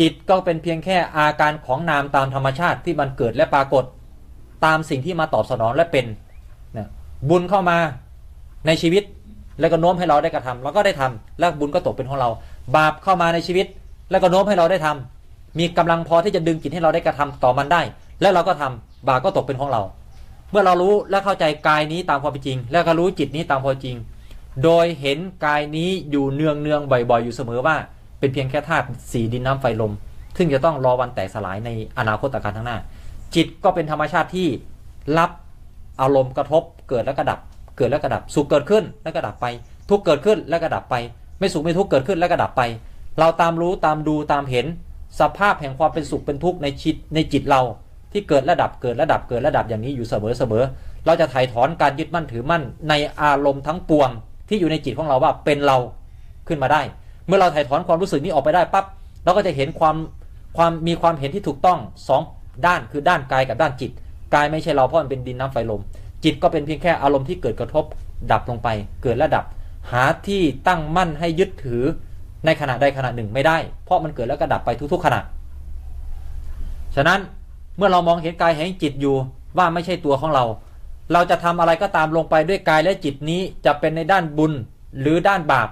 จิตก็เป็นเพียงแค่อาการของนามตามธรรมชาติที่มันเกิดและปรากฏ ตามสิ่งที่มาตอบสนองและเป็นนะบุญเข้ามาในชีวิตแล้วก็โน้มให้เราได้กระทำเราก็ได้ทำแล้วบุญก็ตกเป็นของเรา บาปเข้ามาในชีวิต แล้วก็โน้มให้เราได้ทำมีกำลังพอที่จะดึงจิตให้เราได้กระทำต่อมันได้ แล้วเราก็ทำบาปก็ตกเป็นของเรา เมื่อเรารู้และเข้าใจกายนี้ตามความเป็นจริง แล้วก็รู้จิตนี้ตามความจริง โดยเห็นกายนี้อยู่เนืองเนืองบ่อยๆ อยู่เสมอว่า เป็นเพียงแค่ธาตุสีดินน้ำไฟลม ซึ่งจะต้องรอวันแตกสลายในอนาคตการข้างหน้า จิตก็เป็นธรรมชาติที่รับอารมณ์กระทบเกิดแล้วก็ดับ เกิดแล้วก็ดับ สุขเกิดขึ้นแล้วก็ดับไป ทุกเกิดขึ้นแล้วก็ดับไป ไม่สุขไม่ทุกเกิดขึ้นแล้วก็ดับไป เราตามรู้ตามดูตามเห็น สภาพแห่งความเป็นสุขเป็นทุกข์ในจิตในจิตเรา ที่เกิดระดับเกิดระดับเกิดระดับอย่างนี้อยู่เสมอเสมอเราจะถ่ายถอนการยึดมั่นถือมั่นในอารมณ์ทั้งปวง ที่อยู่ในจิตของเราว่าเป็นเราขึ้นมาได้ เมื่อเราถ่ายถอนความรู้สึกนี้ออกไปได้ปั๊บเราก็จะเห็นความความมีความเห็นที่ถูกต้องสองด้านคือด้านกายกับด้านจิตกายไม่ใช่เราเพราะมันเป็นดินน้ำไฟลม จิตก็เป็นเพียงแค่อารมณ์ที่เกิดกระทบดับลงไป เกิดและดับ หาที่ตั้งมั่นให้ยึดถือในขณะใดขณะหนึ่งไม่ได้ เพราะมันเกิดแล้วก็ดับไปทุกๆขณะฉะนั้น เมื่อเรามองเห็นกายเห็นจิตอยู่ว่าไม่ใช่ตัวของเรา เราจะทำอะไรก็ตามลงไปด้วยกายและจิตนี้จะเป็นในด้านบุญหรือด้านบาป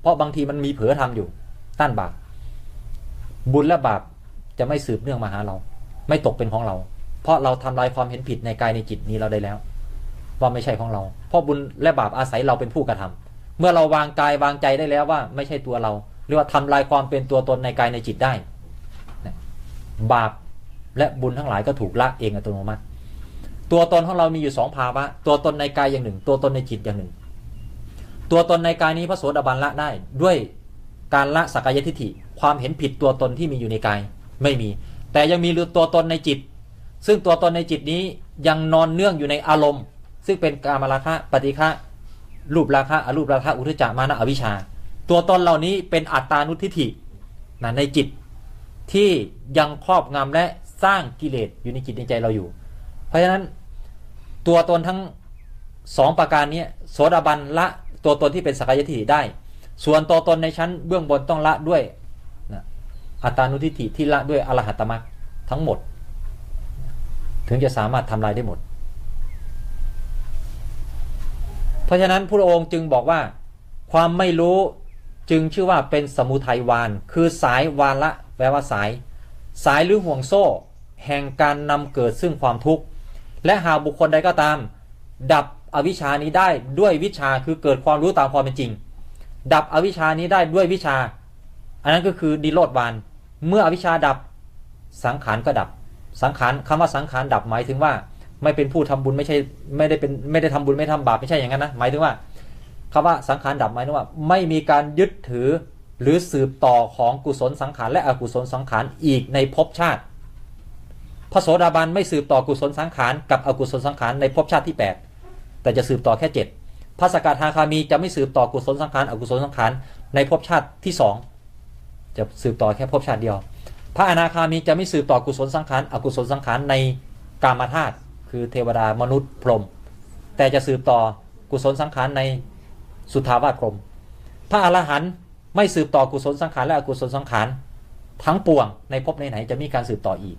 เพราะบางทีมันมีเผลอทำอยู่ ด้านบาป บุญและบาปจะไม่สืบเนื่องมาหาเรา ไม่ตกเป็นของเรา เพราะเราทำลายความเห็นผิดในกายในจิตนี้เราได้แล้ว ว่าไม่ใช่ของเรา เพราะบุญและบาปอาศัยเราเป็นผู้กระทำเมื่อเราวางกายวางใจได้แล้วว่าไม่ใช่ตัวเรา หรือว่าทำลายความเป็นตัวตนในกายในจิตได้ บาป และบุญทั้งหลายก็ถูกละเองอัตโนมัติ ตัวตนของเรามีอยู่สองภาวะ ตัวตนในกายอย่างหนึ่ง ตัวตนในจิตอย่างหนึ่ง ตัวตนในกายนี้พระโสดาบันละได้ ด้วยการละสักกายทิฏฐิความเห็นผิดตัวตนที่มีอยู่ในกายไม่มี แต่ยังมีตัวตนในจิต ซึ่งตัวตนในจิตนี้ยังนอนเนื่องอยู่ในอารมณ์ ซึ่งเป็นกามราคะปฏิฆะรูปราคะอรูปราคะอุทจจะมานะอวิชชา ตัวตนเหล่านี้เป็นอัตตานุทิฏฐินะในจิตที่ยังครอบงำและ สร้างกิเลสอยู่ในจิตในใจเราอยู่ เพราะฉะนั้นตัวตนทั้งสองประการนี้โสดาบันละตัวตนที่เป็นสักายทิฏฐิได้ ส่วนตัวตนในชั้นเบื้องบนต้องละด้วยนะอัตานุทิฏฐิที่ละด้วยอรหัตตมรรคทั้งหมด ถึงจะสามารถทำลายได้หมด เพราะฉะนั้นพระองค์จึงบอกว่า ความไม่รู้จึงชื่อว่าเป็นสมุทัยวาน คือสายวานละแปลว่าสาย สายหรือห่วงโซ่ แห่งการนำเกิดซึ่งความทุกข์ และหากบุคคลใดก็ตาม ดับอวิชานี้ได้ด้วยวิชาคือเกิดความรู้ตามความเป็นจริง ดับอวิชานี้ได้ด้วยวิชา อันนั้นก็คือนิโรธวาน เมื่ออวิชชาดับสังขารก็ดับ สังขารคำว่าสังขารดับหมายถึงว่า ไม่เป็นผู้ทำบุญไม่ใช่ไม่ได้เป็นไม่ได้ทำบุญไม่ทำบาปไม่ใช่อย่างนั้นนะหมายถึงว่าคำว่าสังขารดับหมายถึงว่า ไม่มีการยึดถือ หรือสืบต่อของกุศลสังขารและอกุศลสังขารอีกในภพชาติ พระโสดาบันไม่สืบต่อกุศลสังขารกับอกุศลสังขารในภพชาติที่ 8 แต่จะสืบต่อแค่ 7 พระสกทาคามีจะไม่สืบต่อกุศลสังขารอกุศลสังขารในภพชาติที่ 2 จะสืบต่อแค่ภพชาติเดียว พระอนาคามีจะไม่สืบต่อกุศลสังขารอกุศลสังขารในกามธาตุคือเทวดามนุษย์พรหมแต่จะสืบต่อกุศลสังขารในสุทาวาสพรหมพระอรหันต์ ไม่สืบต่อกุศลสังขารและอกุศลสังขารทั้งปวงในภพไหนๆจะมีการสืบต่ออีก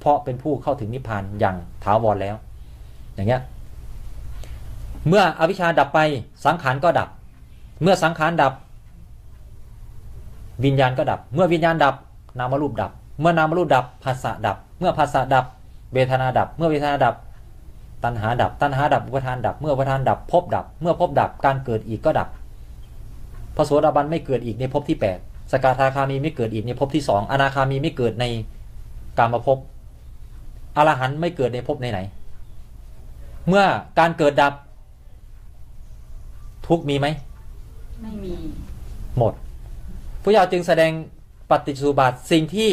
เพราะเป็นผู้เข้าถึงนิพพานอย่างถาวรแล้ว อย่างเงี้ยเมื่ออวิชชาดับไปสังขารก็ดับ เมื่อสังขารดับ วิญญาณก็ดับ เมื่อวิญญาณดับ นามรูปดับ เมื่อนามรูปดับภาษะดับ เมื่อภาษะดับ เวทนาดับ เมื่อเวทนาดับ ตัณหาดับ ตัณหาดับอุปทานดับ เมื่ออุปทานดับภพดับ เมื่อภพดับการเกิดอีกก็ดับ พระโสดาบันไม่เกิดอีกในภพที่ 8 สกทาคามีไม่เกิดอีกในภพที่2อนาคามีไม่เกิดในกามภพอรหันต์ไม่เกิดในภพไหนๆเมื่อการเกิดดับ ทุกข์มีไหมไม่มี หมดพระเจ้าจึงแสดงปฏิจจสุบาทสิ่งที่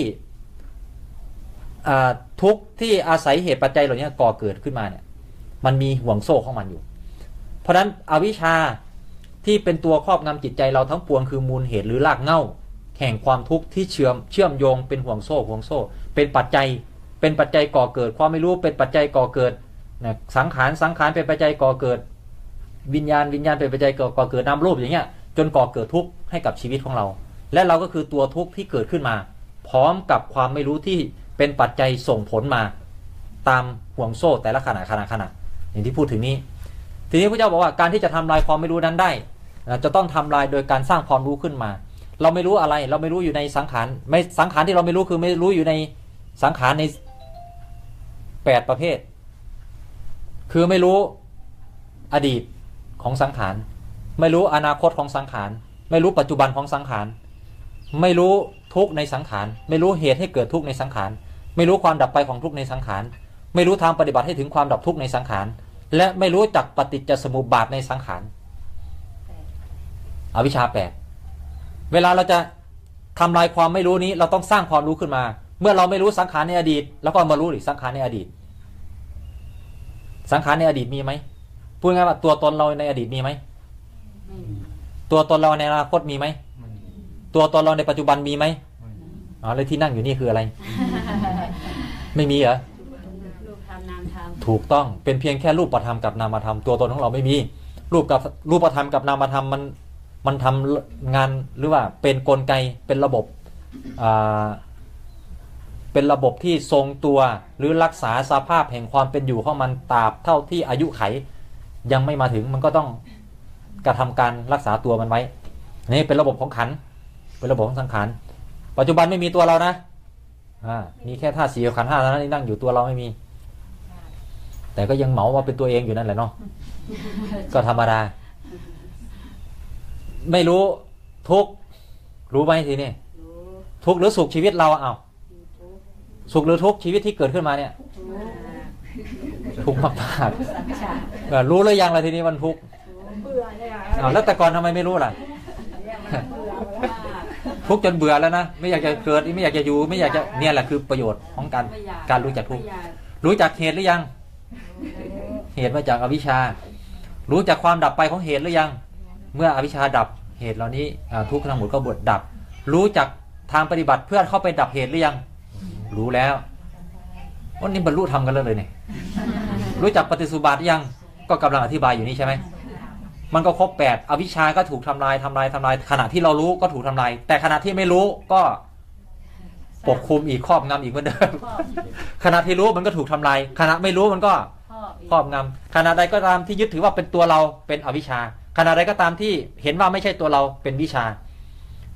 อ่าทุกข์ที่อาศัยเหตุปัจจัยเหล่านี้ก่อเกิดขึ้นมาเนี่ย มันมีห่วงโซ่ของมันอยู่ เพราะฉะนั้นอวิชชา ที่เป็นตัวครอบงำจิตใจเราทั้งปวงคือมูลเหตุหรือรากเง้าแห่งความทุกข์ที่เชื่อมเชื่อมโยงเป็นห่วงโซ่ห่วงโซ่ เป็นปัจจัย เป็นปัจจัยก่อเกิด ความไม่รู้เป็นปัจจัยก่อเกิดนะสังขารสังขารเป็นปัจจัยก่อเกิด วิญญาณวิญญาณเป็นปัจจัยก่อก่อเกิดนามรูปอย่างเงี้ยจนก่อเกิดทุกข์ให้กับชีวิตของเรา และเราก็คือตัวทุกข์ที่เกิดขึ้นมา พร้อมกับความไม่รู้ที่เป็นปัจจัยส่งผลมา ตามห่วงโซ่แต่ละขณะขณะขณะอย่างที่พูดถึงนี้ ทีนี้พระเจ้าบอกว่าการที่จะทำลายความไม่รู้นั้นได้ จะต้องทำลายโดยการสร้างความรู้ขึ้นมา เราไม่รู้อะไร เราไม่รู้อยู่ในสังขารไม่สังขารที่เราไม่รู้คือไม่รู้อยู่ในสังขารในแปดประเภท คือไม่รู้อดีตของสังขาร ไม่รู้อนาคตของสังขาร ไม่รู้ปัจจุบันของสังขาร ไม่รู้ทุกในสังขาร ไม่รู้เหตุให้เกิดทุกในสังขาร ไม่รู้ความดับไปของทุกในสังขาร ไม่รู้ทางปฏิบัติให้ถึงความดับทุกในสังขาร และไม่รู้จักปฏิจจสมุปบาทในสังขาร อวิชชาแปดเวลาเราจะทำลายความไม่รู้นี้ เราต้องสร้างความรู้ขึ้นมา เมื่อเราไม่รู้สังขารในอดีต แล้วก็มารู้หรือสังขารในอดีต สังขารในอดีตมีไหมพูดง่ายๆว่าตัวตนเราในอดีตมีไหมไม่มีตัวตนเราในอนาคตมีไหมตัวตนเราในปัจจุบันมีไหมอ๋อแล้วที่นั่งอยู่นี่คืออะไร ไม่มีเหรอรูปธรรมนามธรรมถูกต้องเป็นเพียงแค่รูปธรรมกับนามธรรมตัวตนของเราไม่มี รูปกับรูปธรรมกับนามธรรมมัน มันทำงานหรือว่าเป็นกลไกเป็นระบบเป็นระบบที่ทรงตัวหรือรักษาสภาพแห่งความเป็นอยู่ของมันตราบเท่าที่อายุไข ยังไม่มาถึงมันก็ต้องกระทำการรักษาตัวมันไว้นี่เป็นระบบของขัน เป็นระบบของสังขารปัจจุบันไม่มีตัวเรานะอ่ามีแค่ธาตุสี่ขันธ์ห้าเท่านั้นที่นั่งอยู่ตัวเราไม่มี แต่ก็ยังเหมาว่าเป็นตัวเองอยู่นั่นแหละเนาะก็ธรรมดา ไม่รู้ทุกข์รู้ไหมทีนี้รู้ทุกข์หรือสุขชีวิตเราเอามีทุกข์สุขหรือทุกข์ชีวิตที่เกิดขึ้นมาเนี่ย ทุกข์มากๆเออรู้หรือยังล่ะทีนี้มันทุกข์เบื่อเลยอะอ้าวแล้วแต่ก่อนทำไมไม่รู้ล่ะเบื่อมากทุกข์จนเบื่อแล้วนะไม่อยากจะเกิดไม่อยากจะอยู่ ไม่อยากจะเนี่ยแหละคือประโยชน์ของการไม่อยการรู้จักทุกข์ไม่อยากรู้จักเหตุหรือยัง เหตุมาจากอวิชชา รู้จักความดับไปของเหตุหรือยัง เมื่ออวิชชาดับเหตุเหล่านี้ทุกข์ทั้งหมดก็บดดับ รู้จักทางปฏิบัติเพื่อเข้าไปดับเหตุหรือยัง รู้แล้ววันนี้บรรลุธรรมกันแล้วเลยเนี่ยรู้จักปฏิสุบาทยังก็กำลังอธิบายอยู่นี่ใช่ไหมมันก็ครบแปดอวิชชาก็ถูกทำลายทำลายทำลาย ขณะที่เรารู้ก็ถูกทำลาย แต่ขณะที่ไม่รู้ก็ปกคลุมอีกครอบงำอีกเหมือนเดิม ขณะที่รู้มันก็ถูกทำลาย ขณะไม่รู้มันก็ครอบงำขณะใดก็ตามที่ยึดถือว่าเป็นตัวเราเป็นอวิชชา ขณะใดก็ตามที่เห็นว่าไม่ใช่ตัวเราเป็นวิชา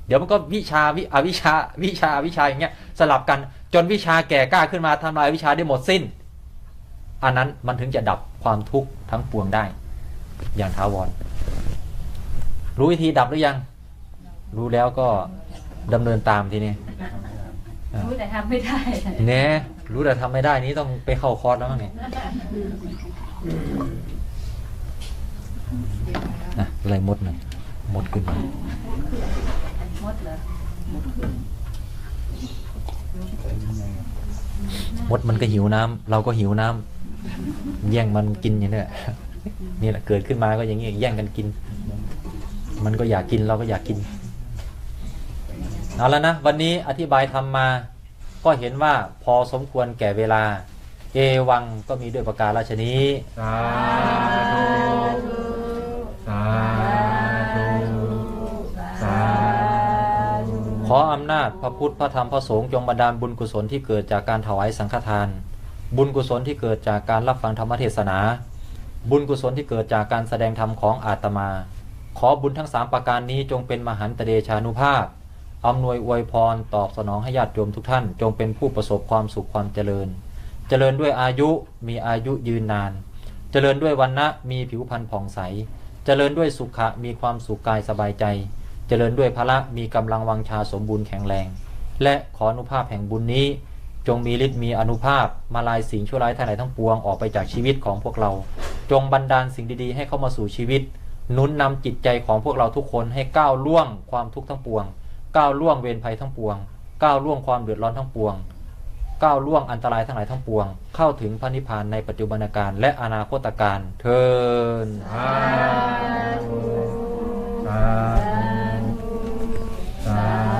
เดี๋ยวมันก็วิชาวิอวิชาวิชาอวิชาอย่างเงี้ยสลับกันจนวิชาแก่กล้าขึ้นมาทำลายวิชาได้หมดสิ้น อันนั้นมันถึงจะดับความทุกข์ทั้งปวงได้ อย่างถาวร รู้วิธีดับหรือยัง รู้แล้วก็ดำเนินตามทีนี้รู้แต่ทำไม่ได้แน่รู้แต่ทำไม่ได้นี้ต้องไปเข้าคอร์สแล้วมั้งเนี่ย นะอะไรมดหน่อยมดขึ้นมามดเหรอมดมันก็หิวน้ำเราก็หิวน้ำแย่งมันกินอย่างนี้แหละนี่แหละเกิดขึ้นมาก็อย่างนี้แย่งกันกิน มันก็อยากกินเราก็อยากกินเอาแล้วนะวันนี้อธิบายทำมา ก็เห็นว่าพอสมควรแก่เวลา เอวังก็มีด้วยประการราชนี้ สาธุสาธุสาธุขออำนาจพระพุทธพระธรรมพระสงฆ์จงบันดาลบุญกุศลที่เกิดจากการถวายสังฆทาน บุญกุศลที่เกิดจากการรับฟังธรรมเทศนา บุญกุศลที่เกิดจากการแสดงธรรมของอาตมา ขอบุญทั้งสามประการนี้จงเป็นมหันตเดชานุภาพอำนวยอวยพรตอบสนองให้ญาติโยมทุกท่าน จงเป็นผู้ประสบความสุขความเจริญ เจริญด้วยอายุมีอายุยืนนาน เจริญด้วยวันนะมีผิวพรรณผ่องใส เจริญด้วยสุขะมีความสุขกายสบายใจ เจริญด้วยพละมีกำลังวังชาสมบูรณ์แข็งแรง และขออนุภาพแห่งบุญนี้ จงมีฤทธิ์มีอนุภาพมาลายสิ่งชั่วร้ายทั้งหลายทั้งปวงออกไปจากชีวิตของพวกเรา จงบันดาลสิ่งดีๆ ให้เข้ามาสู่ชีวิตหนุนนำจิตใจของพวกเราทุกคนให้ก้าวล่วงความทุกข์ทั้งปวง ก้าวล่วงเวรภัยทั้งปวง ก้าวล่วงความเดือดร้อนทั้งปวง ก้าวล่วงอันตรายทั้งหลายทั้งปวง เข้าถึงพระนิพพานในปัจจุบันการและอนาคตการเทินสาธุสาธุ